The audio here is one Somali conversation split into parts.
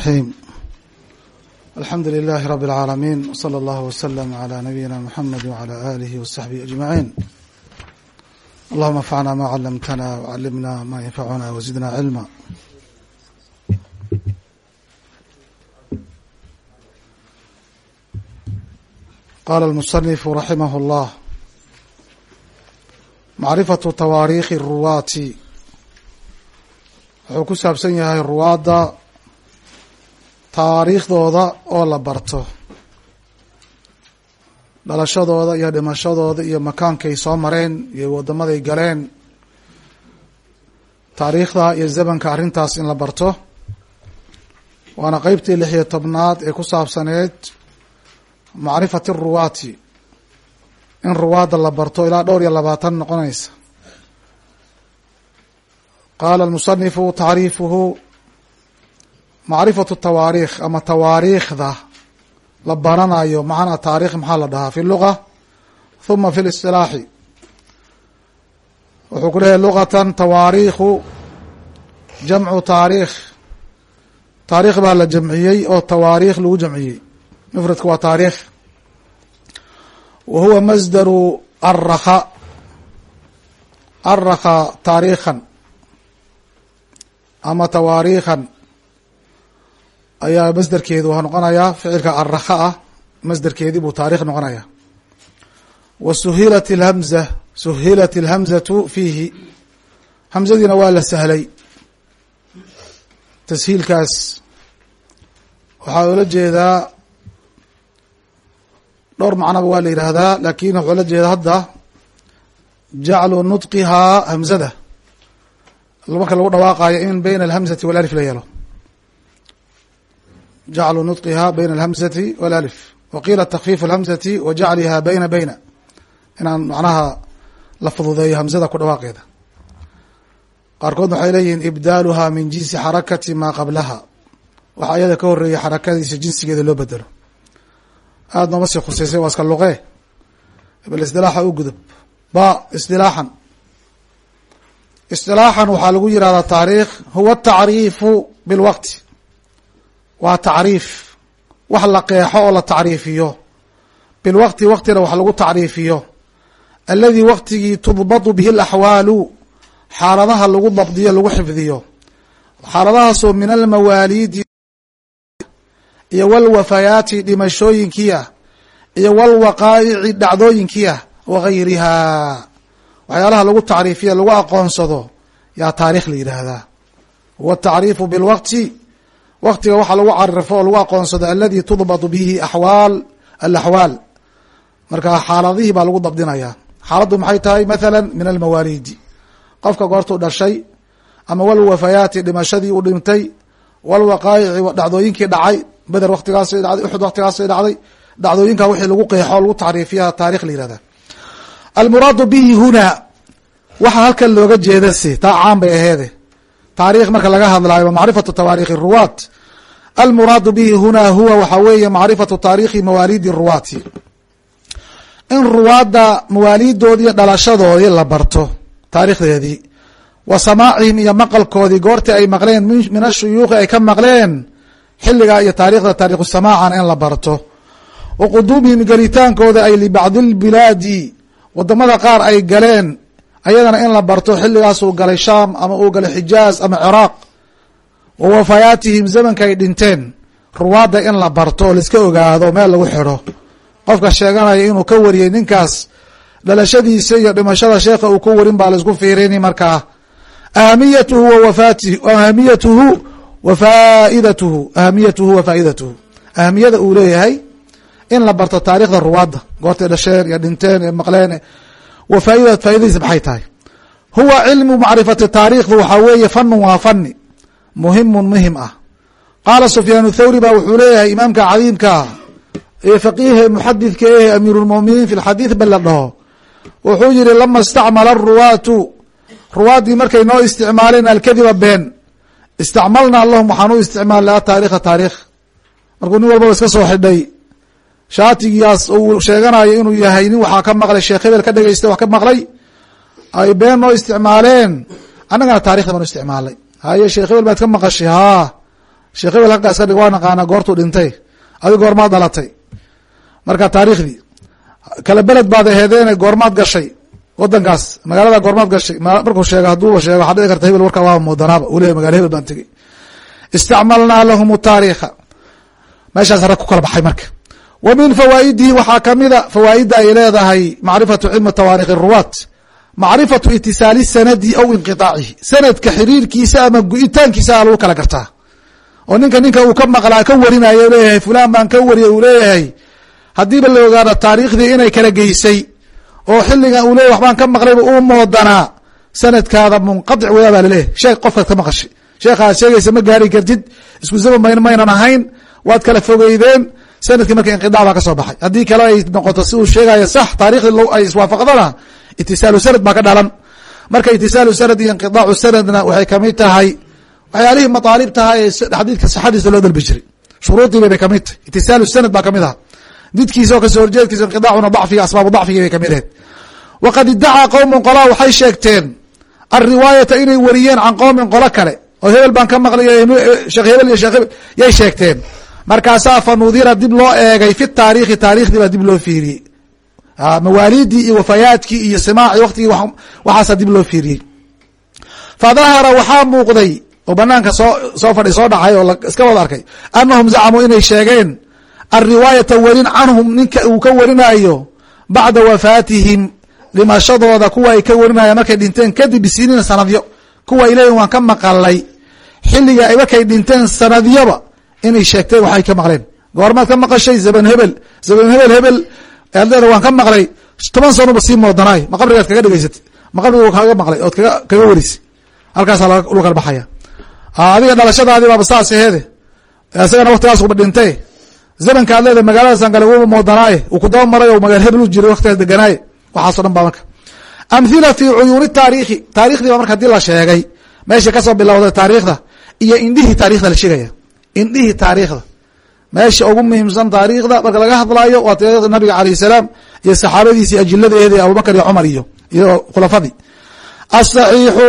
الرحيم الحمد لله رب العالمين وصلى الله وسلم على نبينا محمد وعلى آله وصحبه أجمعين اللهم انفعنا ما علمتنا وعلمنا ما ينفعنا وزدنا علما قال المصنف رحمه الله معرفة تواريخ الرواة wuxuu ku saabsan yahay ruwaadda taariikhdooda oo la barto. Dhalashadooda iyo dhimashadooda iyo makaankay soo mareen iyo waddamaday galeen. Taariikhda iyo zamanka arrintaas in la barto. Waana qeybtii lix iyo tobnaad ee ku saabsaneed macrifati ruwaati. In ruwaadda la barto ilaa dhowr iyo labaatan noqonaysa. Qaala almusanifu tacriifuhu macrifatu tawaariikh ama tawaariikhda la baranayo macnaa taarikh maxaa la dhahaa? Fi luga huma fi listilaaxi. Wuxuu ku leeyahy lugatan tawaariikhu jamcu taariikh. Taarikh baa la jamciyey oo tawaariikh lagu jamciyey. Mufradku waa taarikh wa huwa masdaru araka araka taariikhan ama tawaariikhan ayaa masderkeedu waa noqonayaa ficilka araka ah masderkeedii buu taarikh noqonaya. Wa suhilat اlhamza suhilat اlhamzatu fiihi. Hamzadiina waa la sahlay. Tashiilkaas waxaa ula jeedaa dhowr macnoba waa la yidhaahdaa laakiin wuxuu la jeedaa hadda jaclu nudqihaa hamzada. Marka lagu dhawaaqayo in bayna alhamzati walalif la yeelo jaclu nudqiha bayna alhamzati walalif wa qiila takfiifu alhamzati wa jacliha bayna bayna inaan macnaha la fududeeyo hamzada ku dhawaaqeeda qaarkood waxay leeyihiin ibdaaluha min jinsi xarakati maa qablaha waxa iyada ka horreeya xarakadiisa jinsigeeda loo bedelo aada nooma sii khuseysay waa iska luqee bal isdilaaxa u gudub ba isdilaaxan isطilaaxan waxaa lagu yihahdaa taariikh huwa tacriifu bilwaqti waa tacriif. Wax la qeexo oo la tacriifiyo. Bilwaqti waqtina wax lagu tacriifiyo. Aladi waqtigii tudbatu bihi alaxwaalu xaaladaha lagu dabdiyo lagu xifdiyo. Xaaladahaasoo min almawaaliidi iyo walwafayaati dhimashooyinkii ah iyo walwaqaa'ici dhacdooyinkii ah wagayriha waxyaalaha lagu tacriifiya lagu aqoonsado. Yaa taarikh la yidhaahdaa. Huwa tacriifu bilwaqti waqtiga waxa lagu carifo oo lagu aqoonsado aladi tudbatu bihi axwaal alaxwaal marka xaaladihii baa lagu dabdinaya. Xaaladdu maxay tahay? Mathala min almawaaliidi qofka goortuu dhashay ama walwafayaati dhimashadii u dhintay walwaqaayici dhacdooyinkii dhacay beder waqtigaasay dhacday uxud waqtigaasay dhacday dhacdooyinka wixii lagu qeexo lagu tacriifiya taarikh la yihahda almuraadu bihi huna. Waxaa halkan looga jeeda se taa caan bay aheede taarikh marka laga hadlaayo macrifatu tawaarikhi ruwaat. Almuraadu bihi huna huwa waxaa weeye macrifatu taarikhi mawaalidi ruwaati. In ruwaadda mawaalidoodii iyo dhalashadoodii la barto taarikhdeedii wa samaacihim iyo maqalkoodii goortii ay maqleen min ashuyuuqi ay ka maqleen xilligaa iyo taarikhda taarikhu samaacan in la barto. Wa quduumihim gelitaankooda ay libacdi lbilaadi waddamada qaar ay galeen ayadana in la barto xilligaasuu galay shaam ama uu galay xijaaz ama ciraaq wa wafayaatihim zamanka ay dhinteen. Ruwaadda in la barto oo laiska ogaado meel lagu xidho. Qofka sheeganaya inuu ka wariyey ninkaas dhalashadiisa iyo dhimashada sheekha uu ka warin baa la isku fiirini markaa ahamiyatuhu wa wafaati ahamiyatuhu wa faaidatuhu ahamiyatuhu wa faa'idatuhu. Ahamiyada uu leeyahay in la barto taarikhda ruwaadda goortay dhasheen iyo dhinteen ee maqleen faa'idadiisa maxay tahay? Huwa cilmu macrifati taarikhdu waxaa weeye fanun waa fani muhimun muhiim ah. Qaala sufyaan thawri ba wuxuu leeyahay imaamka cadiimkaa ee faqiihe muxadidka ehe amiirulmuminiin fi lxadiid ba la dhaho. Wuxuu yihi lama istacmala aruwaatu ruwaaddii markay noo isticmaaleen alkadiba been. Istacmalna lahum waxaan u isticmaalnay ataarikha taarikh markuu nin iska soo xidhay shaatigigaas uu sheeganayo inuu yahay nin waxaa ka maqlay sheekh hebel ka dhegeystay wax ka maqlay ay been noo isticmaaleen. Annagana taarikhda baanu isticmaalnay haye sheekh hebel baad ka maqashay haa. Sheekh hebel halkaa iska dhig waa naqaanaa goortuu dhintay. Adi goormaad dhalatay. Marka taariikhdii kala beled baad aheedeene goormaad gashay. Wadankaas magaalada goormaad gashay. Markuu sheego hadduuba sheego waxaa dhici karta hebel warkaa waa moodanaaba uu leeyahy magala hebel baan tegey istacmalnaa lahum taariikha. Meeshaas rag ku kala baxay marka wa min fawaa'idihi waxaa kamida fawaa'idda ay leedahay macrifatu cilmi tawaarikh ruwaat macrifatu itisaali sanadi aw inqiطaacihi sanadka xiriirkiisa ama gu-itaankiisa a lagu kala gartaa. Oo ninka ninka uu ka maqlaa ka warinayo leeyahay fulan baan ka wariyay uu leeyahay haddiiba la ogaado taariikhdii inay kala geysay oo xilligan uu leyahy waxbaan ka maqlayba uu moodanaa sanadkaada munqadic weyaa baa laleeyahy sheekh qofkaad ka maqashay. Sheekhaad sheegaysa ma gaari kartid. Isku zaman mayn maynan ahayn. Waad kala fogeydeen sannadkii marka inqidac baa ka soo baxay. Haddii kale ay noqoto si uu sheegayo sax taariikhdii ay iswaafaqdana itisaalu sanad baa ka dhalan. Marka itisaalu sanad iyo inqidaacu sanadna waxay ka mid tahay waxyaalihii mataalib taha ee xadiidka saxadiisa loo dalbi jiray. Shuruudii bay ka mid tahay. Itisaalu sanad baa ka mid aha didkiisa oo ka soo horjeedkiisa inqidaacuna dacfiga asbaabu dacfigii bay ka mid ahayd. Waqad idacaa qowmun qolaa waxay sheegteen alriwaayata inay wariyeen can qowmin qolo kale. Oo hebel baan ka maqlay sheekh hebel iyo sheekh hebel yay sheegteen markaasaa fa nudira dib loo eegay fi taariikhi taarikhdii baa dib loo fiiriyey mawaalidii iyo wafayaadkii iyo simaaci waktigii waxaasaa dib loo fiiriyey fa dahara waxaa muuqday oo banaanka soo soo fadhi soo dhacay oo iska wada arkay anahum zacamuu inay sheegeen alriwaayata warin canhum ninka uu ka warinayo bacda wafaatihim dhimashadooda kuwa ay ka warinayaan markay dhinteen kadib bisiniina sanadyo. Kuwa ay leeyihiin waan ka maqalay xilliga ay markay dhinteen sanadyoba inay sheegteen waxay ka maqleen. Goormaad ka maqashay zaban hebel. Zaban hebel hebel eedeeda waan ka maqlay. Toban sanoba sii moodanaay. Ma qabrigaad kaga dhegeysatay ma qabriga kaga maqlay ood kaga kaga warisay halkaasaa lagu kala baxaya. Adiga dhalashadaadii baaba saas aheede. Isagana waktigaas uba dhintay. Zamanka ad leeda magaaladasan kale wuba moodanaaye. Uu ku daba maray oo magaal hebel u jiray waktigaas deganaaye waxaaso dhan ba marka. Amhila fi cuyuuni taariikhi. Taarikhdii ba marka haddii la sheegay. Meesha ka soo bilowday taariikhda iyo indhihii taarikhda la sheegaya indhihii taariikhda. Meesha ugu muhiimsan taariikhda marka laga hadlaayo waa taarikhda nabiga alayh salaam iyo saxaabadiisi ajiladeedi abubakr iyo cumar iyo iyo khulafadii. Asaxiixu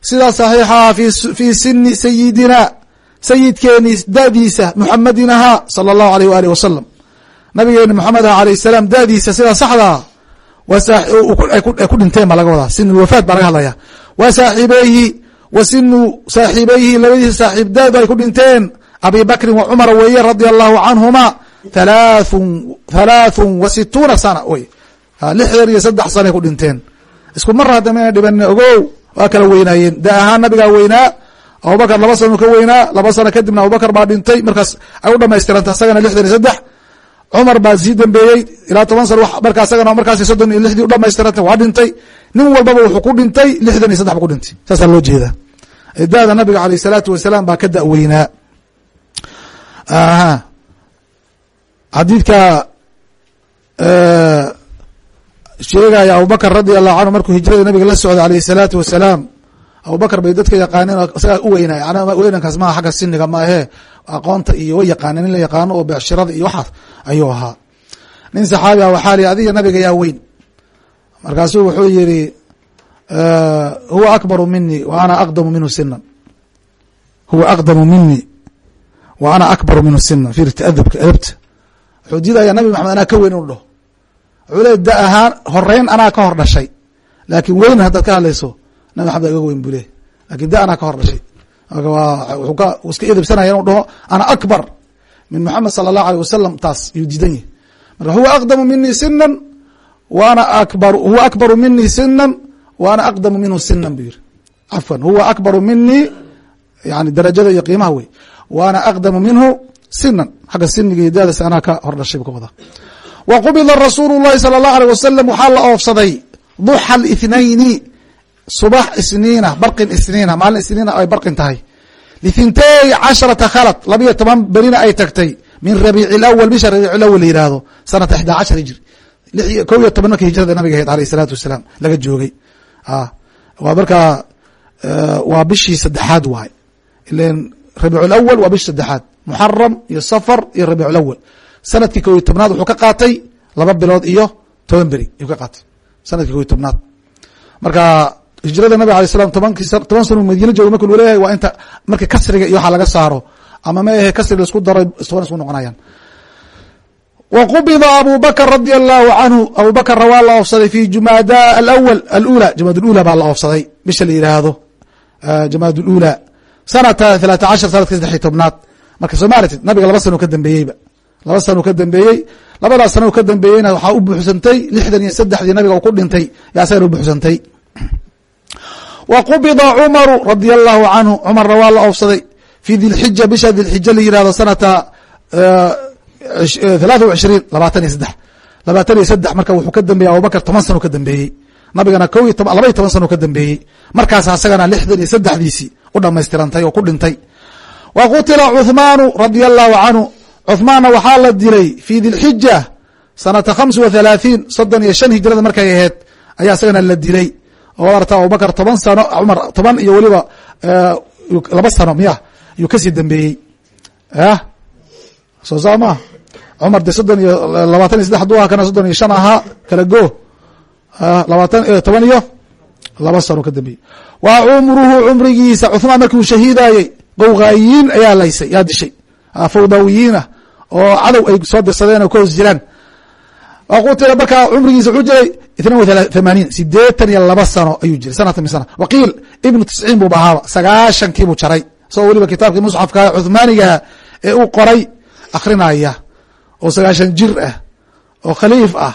sida saxiixaha fi sini sayidina sayidkeeni dadiisa muxamedin ahaa sala allahu aleyh waalih wasalam nabigeeni moxamed ah alayh salaam dadiisa sida saxdaa ay ku dhinteen baa laga wadaa sin wafaat baa laga hadlaya wa saaxiibeyhi wa sinu saaxiibeyhi labadiisa saaxiib daadu ay ku dhinteen abi bakrin wa cumar weeye radia allahu canhuma halaathun halaathun wa situuna sana wey lixdan iyo saddex sanay ku dhinteen. Isku mar hadda mayna dhibanin ogow waa kala weynaayeen. Da ahaan nabigaa weynaa abubakar laba sano ka weynaa laba sano kadibna abubakar baa dhintay markaas ay u dhamaystiranta isagana lixdan iyo saddex. Cumar baa sii dambeeyey ilaa toban sano marka isagana markaas soddon iyo lixdii u dhamaystiranta waa dhintay. Nin walbaba wuxuu ku dhintay lixdan iyo saddex ba ku dhintay saasaa loo jeedaa. Da-da nabiga aleyh salaatu wasalaam baa ka da-weynaa xadiidka sheegaya abubakr radi allahu canhu markuu hijrada nabiga la socday aleyh salaatu wasalaam. Abubakr bay dadka yaqaaneen isagaa u weynay weynankaas maa xagga siniga ma ahee aqoonta iyo way yaqaaneen in la yaqaano oo becshirada iyo waxaas ayuu ahaa. Nin saxaabi ah waxaa li adiga nabiga yaa weyn. Markaasuu wuxuu yihi huwa akbaru mini wa ana aqdamu minhu sinan huwa aqdamu mini wa ana akbaru minhu sinan fi taadubka edabta wuxuu diidaya nabi maxamed anaa ka weyn inu dhaho wuxuu da ahaan horeyn anaa ka hor dhashay. Laakin weyn haddaad ka hadlayso nabi maxamed iga weyn buu le laakiin da anaa ka hor dhashay. Ka iska edabsanaya inuu dhaho ana akbar. Min moxamed sala allahu aleyh wasalam taas yuu diidan yahy marka huwa aqdamu mini sinan wa ana akbar huwa akbaru mini sinan wa aqdamu minhu sinan buu yiri cafwan huwa akbaru mini yani darajada iyo qiimaha wey wa ana aqdamu minhu sinan xagga siniga iyo dadas anaa ka hor dhashay bu ka wadaa. Wa qubida rasuulu llahi sala allahu aleyh wasalam waxaa la oofsaday duxa lithnayni subax isniina barqin isniina maalin isniina ay barqin tahay. Lithintay casharata khalad labiyo toban berina ay tagtay. Min rabiici lawal bisha rabiic lawal la sanata ixdaa cashar hijri. Ko iyo toban markii hijrada nabiga ahayd aleyh salaatu wasalaam laga joogay. Waa markaa waa bishii saddexaad waay. Ilan rabiic lawal waa bishi saddexaad muxaram iyo safar iyo rabiic lawal sannadkii ko iyo tobnaad wuxuu ka qaatay laba bilood iyo toban beri yuu ka qaatay sannadkii ko iyo tobnaad marka hijrada nabig alay slam toban sano madiina jooga marki lu leeyahay waa inta marka kasriga iyo waxaa laga saaro ama ma ahe kasri la isku daray toban isku noqonayaan wa qubida abu bakr radi allahu canhu abu bakrna waa la oofsaday fi jumaada alawal alula jumaad lula baa la oofsaday bisha la yidhaahdo jumaad lula sanata thalaata cashar sanadka saddexiy tobnaad marka soo maaratid nabiga laba sano ka dambeeyeyba laba sano ka dambeeyey labadaas sano ka dambeeyeyna waxaa u buuxsantay lixdan iyo saddexdii nabiga u ku dhintay yaa asagana u buuxsantay wa qubida cumaru radia allahu canhu cumarna waa la oofsaday fi dilxija bisha dilxija la yihahdo sanata thalaatha wa cishriin labaatan iyo saddex labaatan iyo saddex marka wuxuu ka dambeeyey abubakr toban sano ka dambeeyey nabigana ko iyo laba iyo toban sano ka dambeeyey markaas asagana lixdan iyo saddexdiisii u dhamaystirantay oo ku dhintay. Wa qutila cuhmaanu radia allahu canhu cuhmaanna waxaa la dilay fi dilxija sanata khamsa wa thalaathiin soddon iyo shan hijrada markay aheyd ayaa isagana la dilay. Oo arta abubakr toban sano cumar toban iyo weliba laba sano miya yuu ka sii dambeeyey. Yah soo saa maa cumar de soddon iyo labaatan iyo saddex aha kana soddon iyo shan ahaa kala go. Labaatan toban iyo laba sano ka dambeeyey. Wa cumruhu cumrigiisa cuhmaan markii uu shahiidayey qowqaayiin ayaa laysay yaa dishay. Fawdawiyiinah oo cadow ay soo dirsadeen oo ka hoos jiraan. Qutila markaa cumrigiisa wuxuu jiray thamaaniin sideetan iyo laba sano ayuu jiray sanatan min sana waqiil ibnu tisciin buu bahaaba sagaashankii buu jaray. Isagoo weliba kitaabkii musxafka cuhmaanigaha ee uu qoray akrinaya oo sagaashan jir ah oo khaliif ah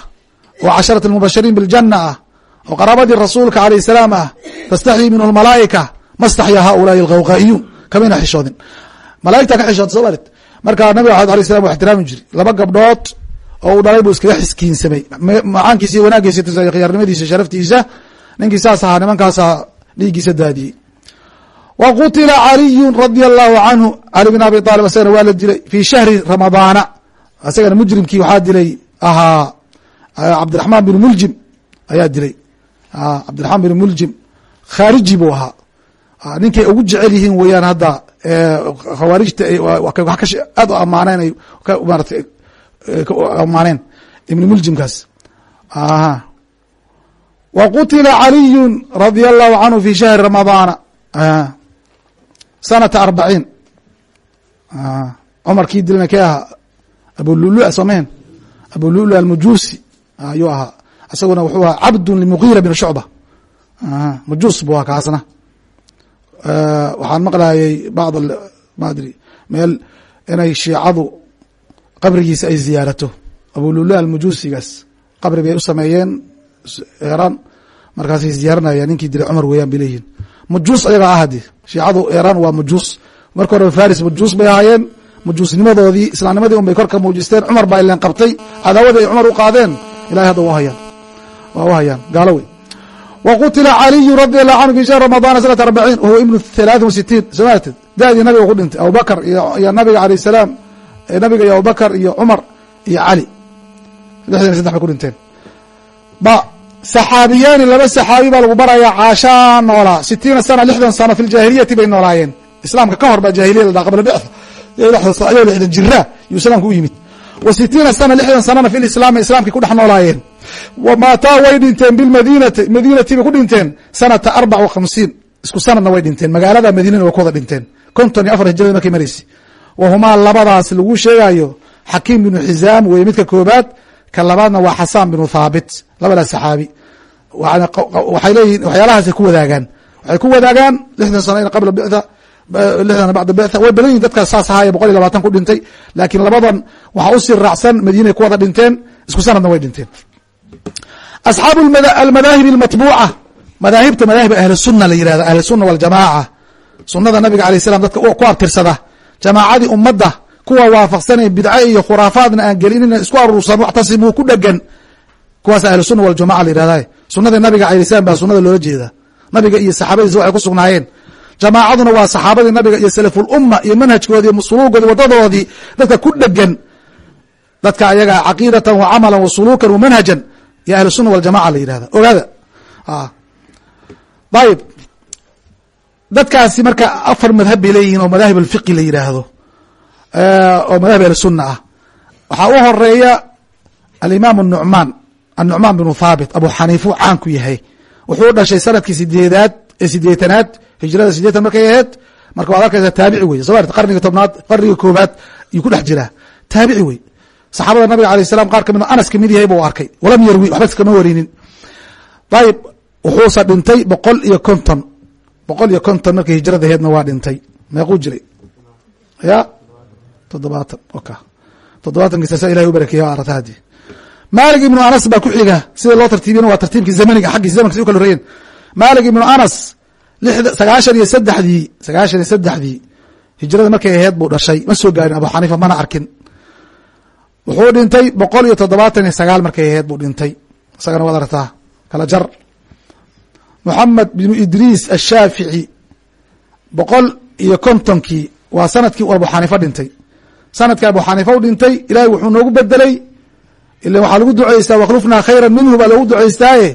oo casharat almubashiriin biاljana ah oo qaraabadii rasuulka alayh salaam ah tastaxyii minhu lmalaa'ika ma staxya haulaai alqawqaa'iyuun kamayna xishoodin. Malaigta ka xishood soo marid. Marka nabiga axmed alay salam wa ixtiraami jiri laba gabdhood oo uu dhalay buu iskaga xiskiinsamay macaankiisa iyo wanaagiisa tusay khiyaarnimadiisa sharaftiisa ninkii saas ahaa nimankaasa dhiiggiisa daadiyey. Wa qutila caliyu radia allahu canhu cali bin abi aalib asagana waa la dilay fi shahri ramadaana asagana mujrimkii waxaa dilay ahaa cabdiraxmaan bin muljim ayaa dilay cabdiraxmaan bin muljim khaariji buu ahaa. Ninkay ugu jecel yihiin weeyaan hadda khawaarijta aad u amaaneen ay maarata amaaneen ibn muljimkaas. Wa qutila caliyu radia allahu canhu fi shahri ramadaana sanata arbaciin cumar kii dilna kee ahaa. Abululu soomehen abululu almujuusi ayuu ahaa isaguna wuxuu ahaa cabdun limugiira bin shucba majuus ahaa kaasna. Waxaan maqlayay bacd maadri meel inay shiicadu qabrigiisa ay ziyaarato. Abululu almujuusigaas qabri bay u sameeyeen eeraan markaasay ziyaaranayaan ninkii dilay cumar weeyaan bay leeyihiin majuus ayagaa ah hadi shiicadu eeraan waa majuus. Marka hore faris majuus bay ahaayeen. Majuusnimadoodii islaamnimadii un bay korka muujisteen cumar baa ileen qabtay. Cadaawadii ay cumar u qaadeen. Ilahay hadda waa hayaan waa u hayaan gaalo wey wa qutila caliyu radi allahu canhu fi shahr ramadana sanata arbaciin wahuwa ibnu halaaثin wa sitiin somaatid da-dii nabiga ku dhintay abubakr iyo nabiga alayh salaam nabiga iyo abubakr iyo cumar iyo cali lixdan iyo saddex bay ku dhinteen. Ba saxaabiyaani laba saxaabi baa lagu barayaa caashaa noolaa. Sitiina sana lixdan sano fi ljaahiliyati bay noolaayeen. Islaamka ka hor baa jahiliya la qabla bictha ayoo lixdan jiraa yuu islaamka u yimid wa sitiina sana lixdan sanana fi lislaami islaamkay ku dhex noolaayeen. Wamaataa way dhinteen bilmadinati madinati bay ku dhinteen sanata arbac wa khamsiin. Isku sanadna way dhinteen magaalada madiinana way ku wada dhinteen. Konton iyo afar hijrada markay maraysa wahumaa labadaas lagu sheegayo xakiim binu xizaam weye midka koobaad ka labaadna waa xasaan binu thaabit labadaas saxaabi. Waxay leeyihiin waxyaalahaasay ku wadaagaan. Waxay ku wadaagaan lixdan sano in qabla bictha lixdan bacda bictha way badan yihiin dadkaas saas ahaaya boqol iyo labaatan ku dhintay. Laakiin labadan waxaa u sii raacsan madiinay ku wada dhinteen isku sanadna way dhinteen. Asxaabu almadaahib almatbuuca. Madaahibta madaahib ahli sunna la yihahdo ahli sunna waljamaaca. Sunada nabiga alayh salam dadka ku abtirsada. Jamaacadii ummadda kuwa waafaqsanay bidco iyo khuraafaadna aan gelinina isku aruursan waxtasimuu ku dhegan kuwaas ahlu sunna waljamaca la yihahda sunada nabiga alayh salam baa sunada loola jeeda nabiga iyo saxaabadiisa waxay ku sugnaayeen jamaacaduna waa saxaabadii nabiga iyo salafulumma iyo manhajkoodii suluugoodii wadadoodii dadka ku dhegan dadka ayaga caqiidatan wa camalan wa suluukan wa manhajan iyo ahlu sunna waljamaca la yihahda ogaada? Ayib dadkaasi marka afar madhab bay leeyihiin oo madaahib alfiqi la yidhaahdo oo madahib ahlusunna ah. Waxaa u horreeya alimaam nucmaan annucmaan binu thaabit abu xaniifu caanku yahay. Wuxuu dhashay sannadkii sideedaad ee sideetanaad hijrada sideetan markay aheyd marka waad arkaysaa taabici wey soo qarniga tobnaad qarniga koobaad ayuu ku dhex jiraa taabici wey saxaabada nabiga alayh salam qaar ka mid anas ka mid yahay buu arkay walam yarwi waxba iskama warinin. Ayib wuxuusa dhintay boqol iyo konton. Boqol iyo konton markii hijrada aheedna waa dhintay. Meequu jiray. Ya toddobaatan. Oka toddobaatankiisaasa ilahay u barakeeya arata haddii. Maalik ibnu anas baa ku xiga sida loo tartiibiyana waa tartiibkii zamaniga xaggiis zamanka si u kala horeeyeen maalik ibnu anas sagaashan iyo saddexdii sagaashan iyo saddexdii hijrada markay aheyd buu dhashay. Ma soo gaarin abu xaniifa mana arkin. Wuxuu dhintay boqol iyo toddobaatan iyo sagaal markay aheyd buu dhintay. Isagana waad aragtaa kala jar. Moxamed binu idriis ashaafici boqol iyo kontonkii waa sannadkii uu abu xaniifa dhintay. Sanadkii abu xaniifa u dhintay ilahay wuxuu noogu bedelay. Ila waxaa lagu duceystaa wakhlufnaa khayra minhu baa loogu duceystaaye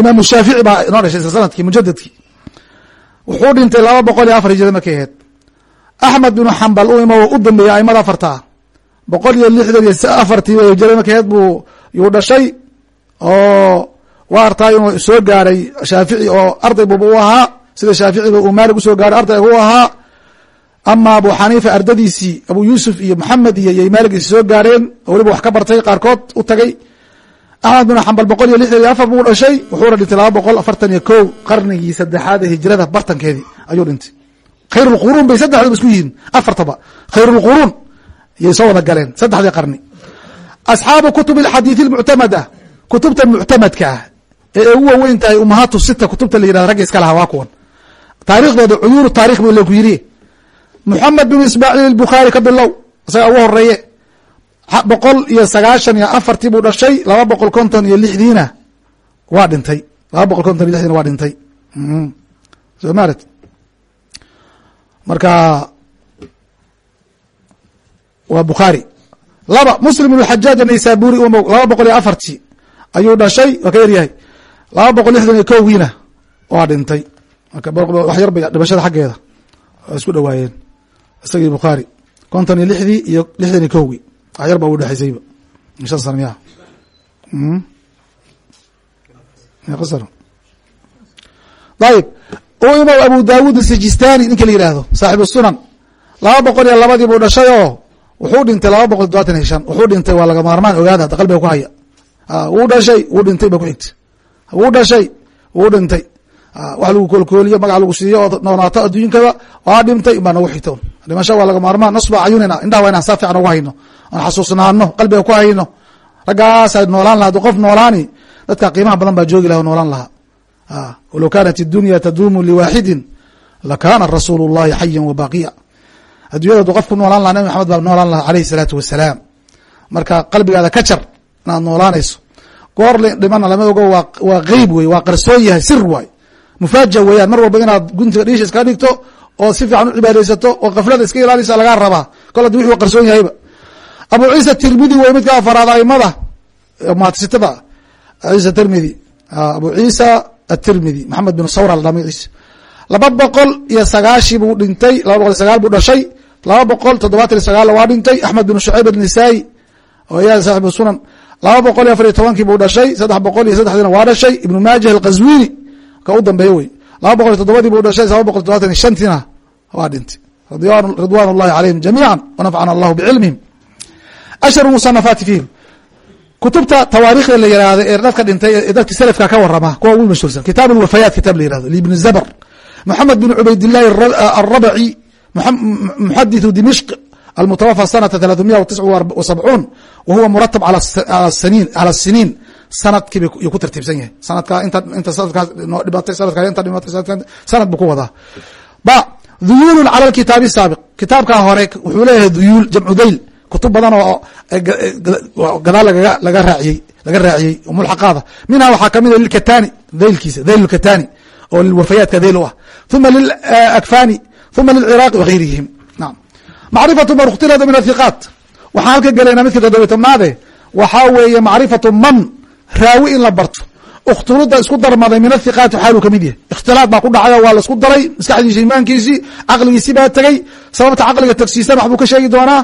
imaamu shaafici baa inoo dhashay sannadkii mujadadkii wuxuu dhintay laba boqol iyo afar hijrada markay aheyd axmed binu xambal u imo u dambeeyey aimada afartaa boqol iyo lixdan iyo afartii hijrada markay aheyd buu yuu dhashay oo waa artaa inuu soo gaaray shaafici oo arday buba u ahaa sida shaaficiba uu maalig u soo gaaray arday u ahaa. Ama abu xaniifa ardadiisii abu yuusuf iyo maxamed iyo yay maaligiisi soo gaareen oo weliba wax ka bartay qaarkood u tagay axmed bin xambal boqol iyo lixdan iyo afar buu dhashay wuxuuna dhintay laba boqol afartan iyo kow qarnigii saddexaad ee hijrada bartankeedii. Ayuu dhintay. Khayr lquruun bay saddexdaba isku yihiin afartaba. Khayr lquruun yay soo wada galeen saddexdii qarni. Asxaabu kutub alxadiidi almuctamada kutubta muctamadka ah ee ugu waaweyn tahay umahaatu sita kutubta la yirahda ragga iska lahaa waa kuwan. Taariikhdooda cuyuuru taarikh buu leku yiri moxamed bin ismaaciil albukhaari ka bilow isaga ugu horeeye boqol iyo sagaashan iyo afartii buu dhashay laba boqol konton iyo lixdiina waa dhintay. Laba boqol konton iyo lixdiina waa dhintay. Soo maarat marka waa bukhaari laba muslim ibnu xajaaj naysaburi umow laba boqol iyo afartii ayuu dhashay waa ka yaryahay. Laba boqol lixdan iyo kowgiina waa dhintay. Wax yar bay dhimashada xaggeeda isku dhawaayeen. Isagii bukhaari konton iyo lixdii iyo lixdan iyo wax yar baa u dhexaysayba shan sana miya ayib u imow abu daawuud asijistani ninka la yihahdo saaxibu sunan. Laba boqol iyo labadii buu dhashay oo wuxuu dhintay laba boqol todobaatan iyo shan. Wuxuu dhintay waa laga maarmaan ogaada hadda qalbiga ku haya. Wuu dhashay wuu dhintay ba ku xigta wuu dhashay wuu dhintay. Wax lagu koolkooliyo magac lagu siiyo oo noolaato adduunkada waa dhintay baa nagu xigta waa laga maarmaan nasba cayunina indhaha waa inaan saa fiican ugu hayno aan xasuusnaano qalbiga ku hayno. Raggaasaa noolaan laha adu qof noolaani. Dadka qiimaha badan baa joogi laha o noolaan lahaa. Walow kaanat iddunya taduumu liwaaxidin lakaana rasuulu llahi xayan wa baaqiya. Addunyada adu qof ku noolaan laha nabi maxamed baa noolaan laha alayhi salaatu wasalaam marka qalbigaada ka jar inaad noolaanayso. Goor dhimana lama ogo waa qeyb wey waa qarsoon yahay sir waay. Mufaaja weeyaan mar walba inaad guntiga dhiisha iska dhigto oo si fiican u cibaadaysato oo kaflada iska ilaalisa lagaa rabaa. Kol haddi wixi qarsoon yahayba abu ciisa tirmidi wey midka afaraad aimada matsitada ciisa tirmidi abu ciisa atirmidi maxamed bin sawra la magaciisa laba boqol iyo sagaashii buu dhintay laba boqol sagaal buu dhashay. Laba boqol toddobaatan iyo sagaal waa dhintay. Axmed bin shucayb anisaa'i oo ya saaxibu sunan laba boqol iyo afar iyo tobankii buu dhashay. Saddex boqol iyo saddexdiina waa dhashay. Ibnu maajah alqazwini ka u dambeeya wey. Laba boqol iyo toddobadii buu dhashay. Laba boqol todobatan iyo shantiina waa dhintay. Ridwan اllahi calayhim jamiica wanafcana allahu bicilmihim ashar musanafaati fiihim kutubta tawaarikhda la yihahdo ee dadka dhintay ee dadki selafka ka warama kuwa ugu mashhuursan kitaab alwafayat kitab la yihahdo ibn zabr moxamed bin cubaydillahi alrabci muxadithu dimishq almutawafa sanata talaathumiya tis wasabcuun wa huwa muratab cala siniin sannadkii bayuu ku tartiibsan yahay sanadkaa inta sanadkaas noo dhibatay sanadkaa inta dhibatay sanad buu ku wadaa ba dhuyuulun cala alkitaabi asaabiq kitaabkaa hore wuxuu leeyahay dhuyuul jamcu dhayl kutub badan oo gadaal lagaga laga raaciyey laga raaciyey mulxaqaada minha waxaa ka mid a lilkatani daylkiisa dayl lkatani oo lilwafayaadka dayl u ah. Uma lilakfani uma lilciraaqi wagayrihim naam. Macrifatu man اkhtilada min athiqaat waxaan halka gelaynaa midka toddobiy tobnaade waxaa weeye macrifatu man raawi in la barto. اkhtilada isku darmaday min athiqaati xaaluu ka mid yahay. Ikhtilaad baa ku dhacay waa la isku daray maskaxdiisi imaankiisii caqligiisi baa tegey sababta caqliga tagsiisan waxbuu ka sheegi doonaa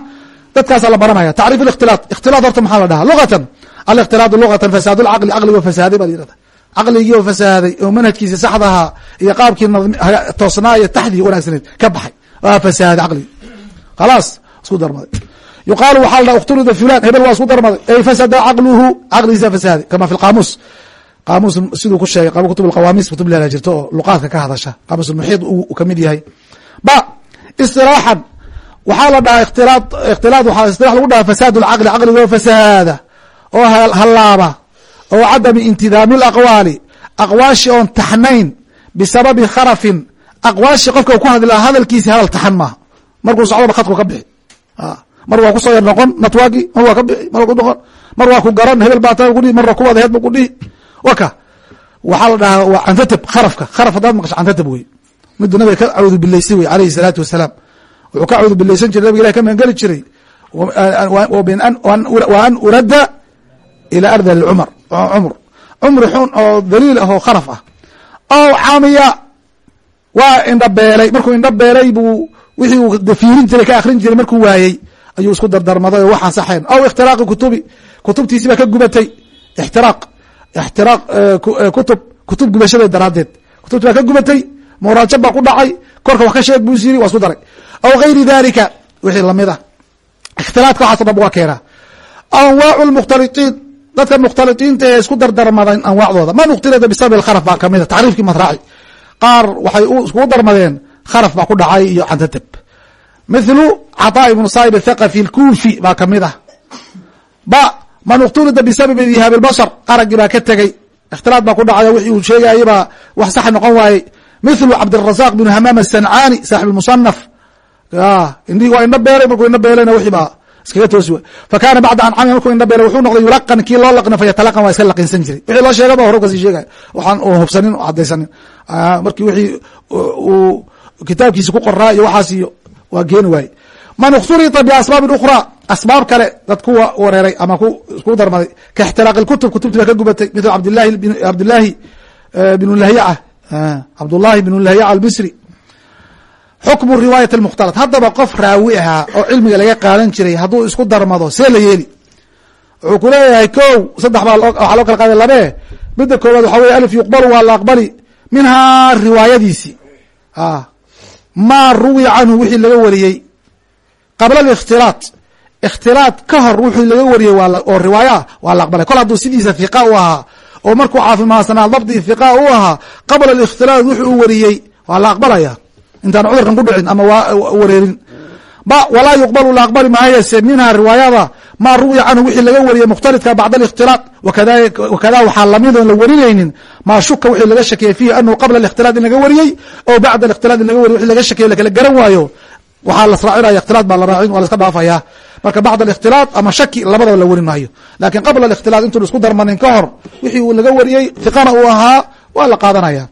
dadkaasa la baranaya. Tacriif اkhtilaa ikhtilaa horta maxaa la dhahaa? Luatan alikhtilaau luatan fasaad caqli. Caqligo fasaaday baa yihahda caqligii oo fasaaday oo manhajkiisi saxdahaa iyo qaabkii toosnaa iyo taxdii wanaagsaneed ka baxay. Waa fasaaday caqligi khalaas. Isku darmaday. Yuqaalu waxaa la dhaha اkhturida fulan hebel waa isku darmaday. Ay fasada caqluhu? Caqligiisa fasaaday. Kama fi qaamuus qaamuus siduu ku sheegay kutub qawaamiis kutub jirta oo luqaadka ka hadasha. Qaamuus muxiid uu ka mid yahay. Ba isilaaxan waxaa la dhahaa ikhtilaa ikhtilaad waxaa istilax lagu dhahaa fasaad اlcaqli caqligoo fasaada oo hallaaba oo cadami intidaami اlaqwaali aqwaashi oon taxnayn bisababi kharafin aqwaashi qofka ku hadlaa hadalkiisi hadal taxan maaha. Markuu socdoba khadku ka bixi. Mar waa ku soo yar noqon natwaagi mar waa ka bixi mar ku noqon mar waa ku garan hebel baa taa kudhihi mar kuwada heed bu ku dhihi. Waka waxaa la dhahaa waa cantatab kharafka kharaf haddaad maqasho cantatab wey miduu nabiga ka cawdu bilaysay wey alayhi salaatu wasalaam wuxuu ka cawdu bilaysan jiray nabiga ilahi ka magangeli jiray. Wa an uradda ila ardal cumar cumr cumri xun oo daliil ah oo kharaf ah. Ow xamiya waa indhabeelay markuu indhabeelay buu wixii uu dafiirin jiray ka akrin jiray markuu waayey ayuu isku dardarmaday oo waxaan saxayn aw ikhtiraaqi kutubi. Kutubtiisi baa ka gubatay. Ixtiraaq ixtiraaq kutub. Kutub gubashadeed daraaddeed. Kutubti baa ka gubatay muraajab baa ku dhacay korka wax ka sheeg buu yiri waa isku daray. Aw gayri dalika wixii la mid a ah. ikhtilaatka waxaaso dhan waa keenaa anwaacu lmukhtaliiin dadka mukhtaliiinta ee isku dardarmadeen anwaacdooda. Man ukhtila bisababi kharaf baa ka mid a ah, tacriifkii madraaci qaar waxay iskugu darmadeen kharaf baa ku dhacay iyo cantatab milu cataa ibnu saaib athaqafi lkuufi baa ka mid ah. Ba man ukhtulida bisababi dihaabi lbashar araggii baa ka tegey ikhtilaad baa ku dhacay wixii uu sheegaayey baa wax sax noqon waayey mithlu cabdiلrazaq bn hamaam aلsancaani saaxib اmusanaf indhii waa indho beelay markuu indho beelayna wixii baa iskaga toosi way fakana bacda ancami markuu indha beelay wuxuu noqday yulaqan kii loo laqna fayatalaqan waa iska laqinsan jiray wixii loo sheega ba hore kasii sheegaya waxaan u hubsanin o caddaysanin markii wixii uu kitaabkiisa ku qoraa iyo waxaas iyo waa keeni waaye man اkhturita biasbaabin ukhra asbaab kale dad kuwa wareeray ama isku darmaday ka ixtiraaq اkutub kutubti baa ka gubatay mitl abdlahi cabdilaahi bn lahyaca cabdullahi bn lahyaca albisri xukmu riwaayat اmukhtalat haddaba qof raawi ahaa oo cilmiga laga qaadan jiray hadduu isku darmado see la yeeli wuxuu ku leeyahay ko saddex baa waxaa loo kala qaaday labee midda koowaad waxa wey alif yuqbalu waa la aqbali minhaa riwaayadiisi maa ruwiya canhu wixii laga wariyey qabla ااkhtilaaط اkhtilaaط ka hor wixii laga wariyey oo riwaaya ah waa la aqbalay kol hadduu sidiisa hiqa u ahaa oo markuu caafimaadsanaa dabdi hiqa u ahaa qabla alikhtilaad wuxu u wariyey. Waa la aqbalaya. Intaan cudurkan ku dhicin ama wareerin. Walaa yuqbalu la aqbali maayase minha riwaayada maa ruwiya canhu wixii laga wariyey mukhtalidka bacd alikhtilaad. Wakada waxaa la mid on la warinaynin maa shuka wixii laga shakiyey fiihi anahu qabla alikhtilaad in laga wariyey oo bacda alikhtilaad in laga wariy wixii laga shakiyey lakala garan waayo. Waxaa lasraacinaya ikhtilaad baa la raacin waa la iska dhaafaya marka bacd ااkhtilaaط ama shaki labadaba la warin maayo lakin qabla ااkhtilaaط intuun isku darmanin ka hor wixii uu laga wariyey hiqana uu ahaa waa la qaadanaya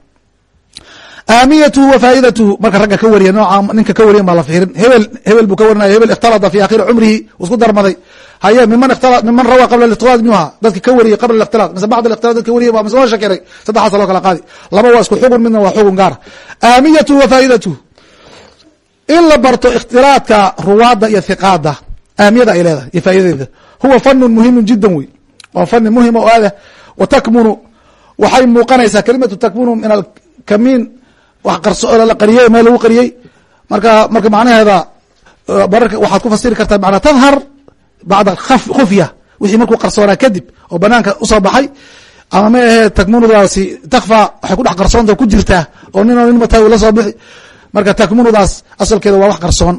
aamiyatuhu wa faa'idatuhu marka ragga ka wariya nooca ninka ka wariyan baa la fiirin hebel hebel buu ka warinaya hebel ikhtalada fi akhiri cumrihi isku darmaday haye miman ikhtala miman rawaa qabla الاkhtilaaط miyuu ahaa dadki ka wariyey qabla الاkhtilaaط mise bacd الاkhtilaaط dadka wariyay waa mise waa shakiray saddexaasa loo kala qaadi laba waa isku xugun midna waa xugun gaara aamiyatuhu wa faa'idatuhu in la barto ikhtilaaطka ruwaada iyo hiqaada aamiyada ay leedahay iyo faa'idadeeda huwa fanun muhimu jidan wey waa fani muhima oo adah wa takmunu waxay muuqanaysaa kelimatu takmunu min alkamiin wax qarso la qariyey meel lagu qariyey. Marka marka macnaheeda bararka waxaad ku fasiri kartaa manaa tadhar bacda khufya. Wixii markuu qarsoonaa kadib oo banaanka u soo baxay ama ma ahe takmunudaasi takfa waxay ku dhex qarsoonta ku jirtaa oo nin oo nin mata la soo bixi. Marka takmunudaas asalkeeda waa wax qarsoon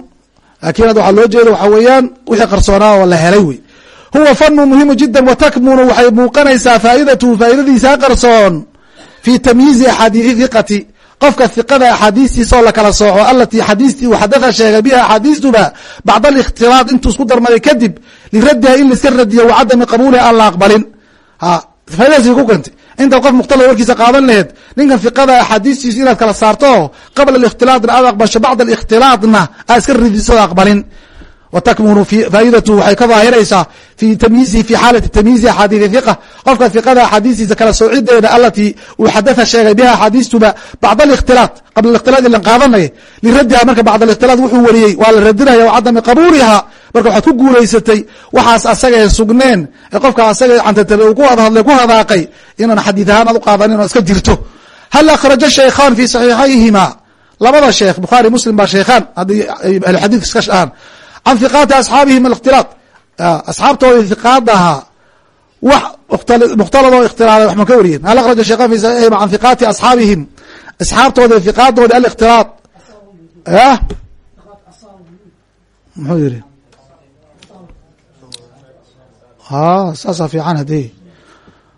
laakiin hadda waxaa loo jeeda waxaa weeyaan wixii qarsoonaa oo la helay wey. Huwa fanu muhimu jiddan wa takmunu waxay muuqanaysaa faa'idatuhu faa'idadiisa qarsoon fi tamyiizi axaadiidi hiqati qofka hiqada axaadiistiisa oo lakala sooco alatii axaadiistii uu xadatha sheegay biha axaadiistuba bacda alikhtilaaط intuu isku darmaday kadib liradiha in laiska radiyo wa cadami qabuuliha aan la aqbalin. Faaidaas ku keentay intaad qof mukhtalad warkiisa qaadan laheed ninkan hiqada axaadiistiisa inaad kala saarto qabla اlikhtilaaطna aad aqbasho bacda اlikhtilaaطna aad iska radiso aqbalin wtakmunu faa'idatu waxay ka daahiraysaa fi tamyiizihi fi xaalati tamyiizi axaadiidi hiqa qofka hiqada axaadiistiisa kala soocideeda alatii uu xadatha sheegay biha axaadiistuba bacda alikhtilaaط qabla اlikhtilaaط ilan qaadanaya liradiha marka bacda alikhtilaaط wuxuu wariyey waa la radinaya wacadami qabuuliha marka waxaad ku guulaysatay waxaas asagae sugneen ee qofka asaga cantatale uu ku hadhadlay ku hadaaqay inaan xadiid ahaan ad u qaadanin oo iska jirto. Hal akhraja shaykhan fi saxiixayhima? Labada sheekh bukhaari muslim baa sheekhaan haddii ahluxadiid iska shahaan. Can hiqaati asxaabihim alikhtilaat asxaabtooda hiqaadaha wax mukhtaladoo ikhtilaaday wax ma ka wariyeen. Hal akhraja sheekhan fi saxiixihim can hiqaati asxaabihim? Asxaabtooda hiqaadoodi alikhtilaat yah muxuu yihi ha saasaa fiican hadee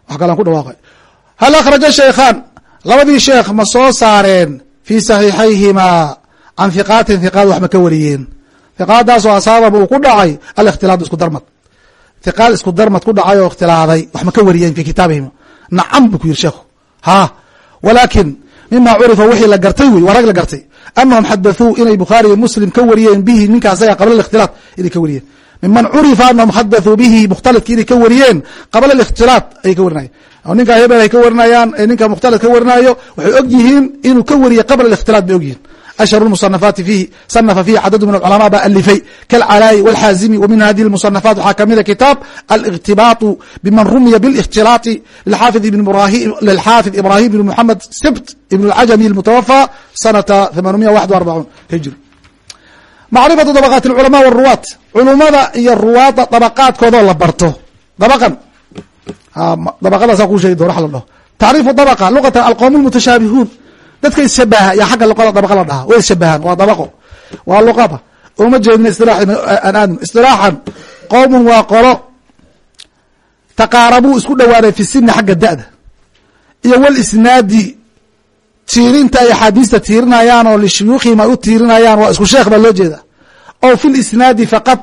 wax kalaan ku dhawaaqay. Hal akhraja shaykhaan labadii sheekh ma soo saareen fii saxiixayhimaa can hiqaatin hiqaad wax ma ka wariyeen. Hiqaadaasoo asaababa uu ku dhacay alikhtilaad isku darmad. Hiqaad isku darmad ku dhacay oo ikhtilaaday wax ma ka wariyeen fi kitaabihim nacam buu ku yiri sheekhu. Ha walaakin mima curifa wixii la gartay wey waa la gartay. Anahum xadathuu inay bukhaari iyo muslim ka wariyeen bihi ninka asaga qabla ikhtilaat inay ka wariyeen miman curifa anahum xadathuu bihi mukhtalidka inay ka wariyeen qabla اlikhtilaat ayay ka warinayen ninka hebel ay ka warinayaan ninka mukhtalid ka warinayo waxay og yihiin inuu ka wariyey qabla اlikhtilaat bay og yihiin ashhر المصنفاaت فيhi صنف فيhi cدد من الcلماء ba alifay kالcلاaي والxاazمي ومن hذه المصنفاaت waxaa kamida kitاab الاغتibاط بmن rumya بالاkhtiلاaط للxاaفظ إبراهيم بن محمد سبت بن العجمي المتوفى سنة ثمانمية واحد وأربعون هجري macrifatu dabaqaati alculamaa waruwaat culummada iyo ruwaadda dabaqaadkoodoo la barto. Dabaqan dabaqadaasaa kuu sheegi doon wax la dhaho. Tacriifu dabaqa luqatan alqowmu lmutashaabihuun dadka ishabaha yaa xagga luqada dabaqa la dhahaa. Way shabahaan waa dabaqo waa luqada. Uma jeedin isilaax eh, aan qowmun waa qolo. Taqaarabuu isku dhowaaday fi sini xagga da'da. Iyo wal tiirinta ay axaadiista tiirinayaanoo lishuyuukhihim ay u tiirinayaan waa isku sheekh baa loo jeeda oo fi lisnaadi faqad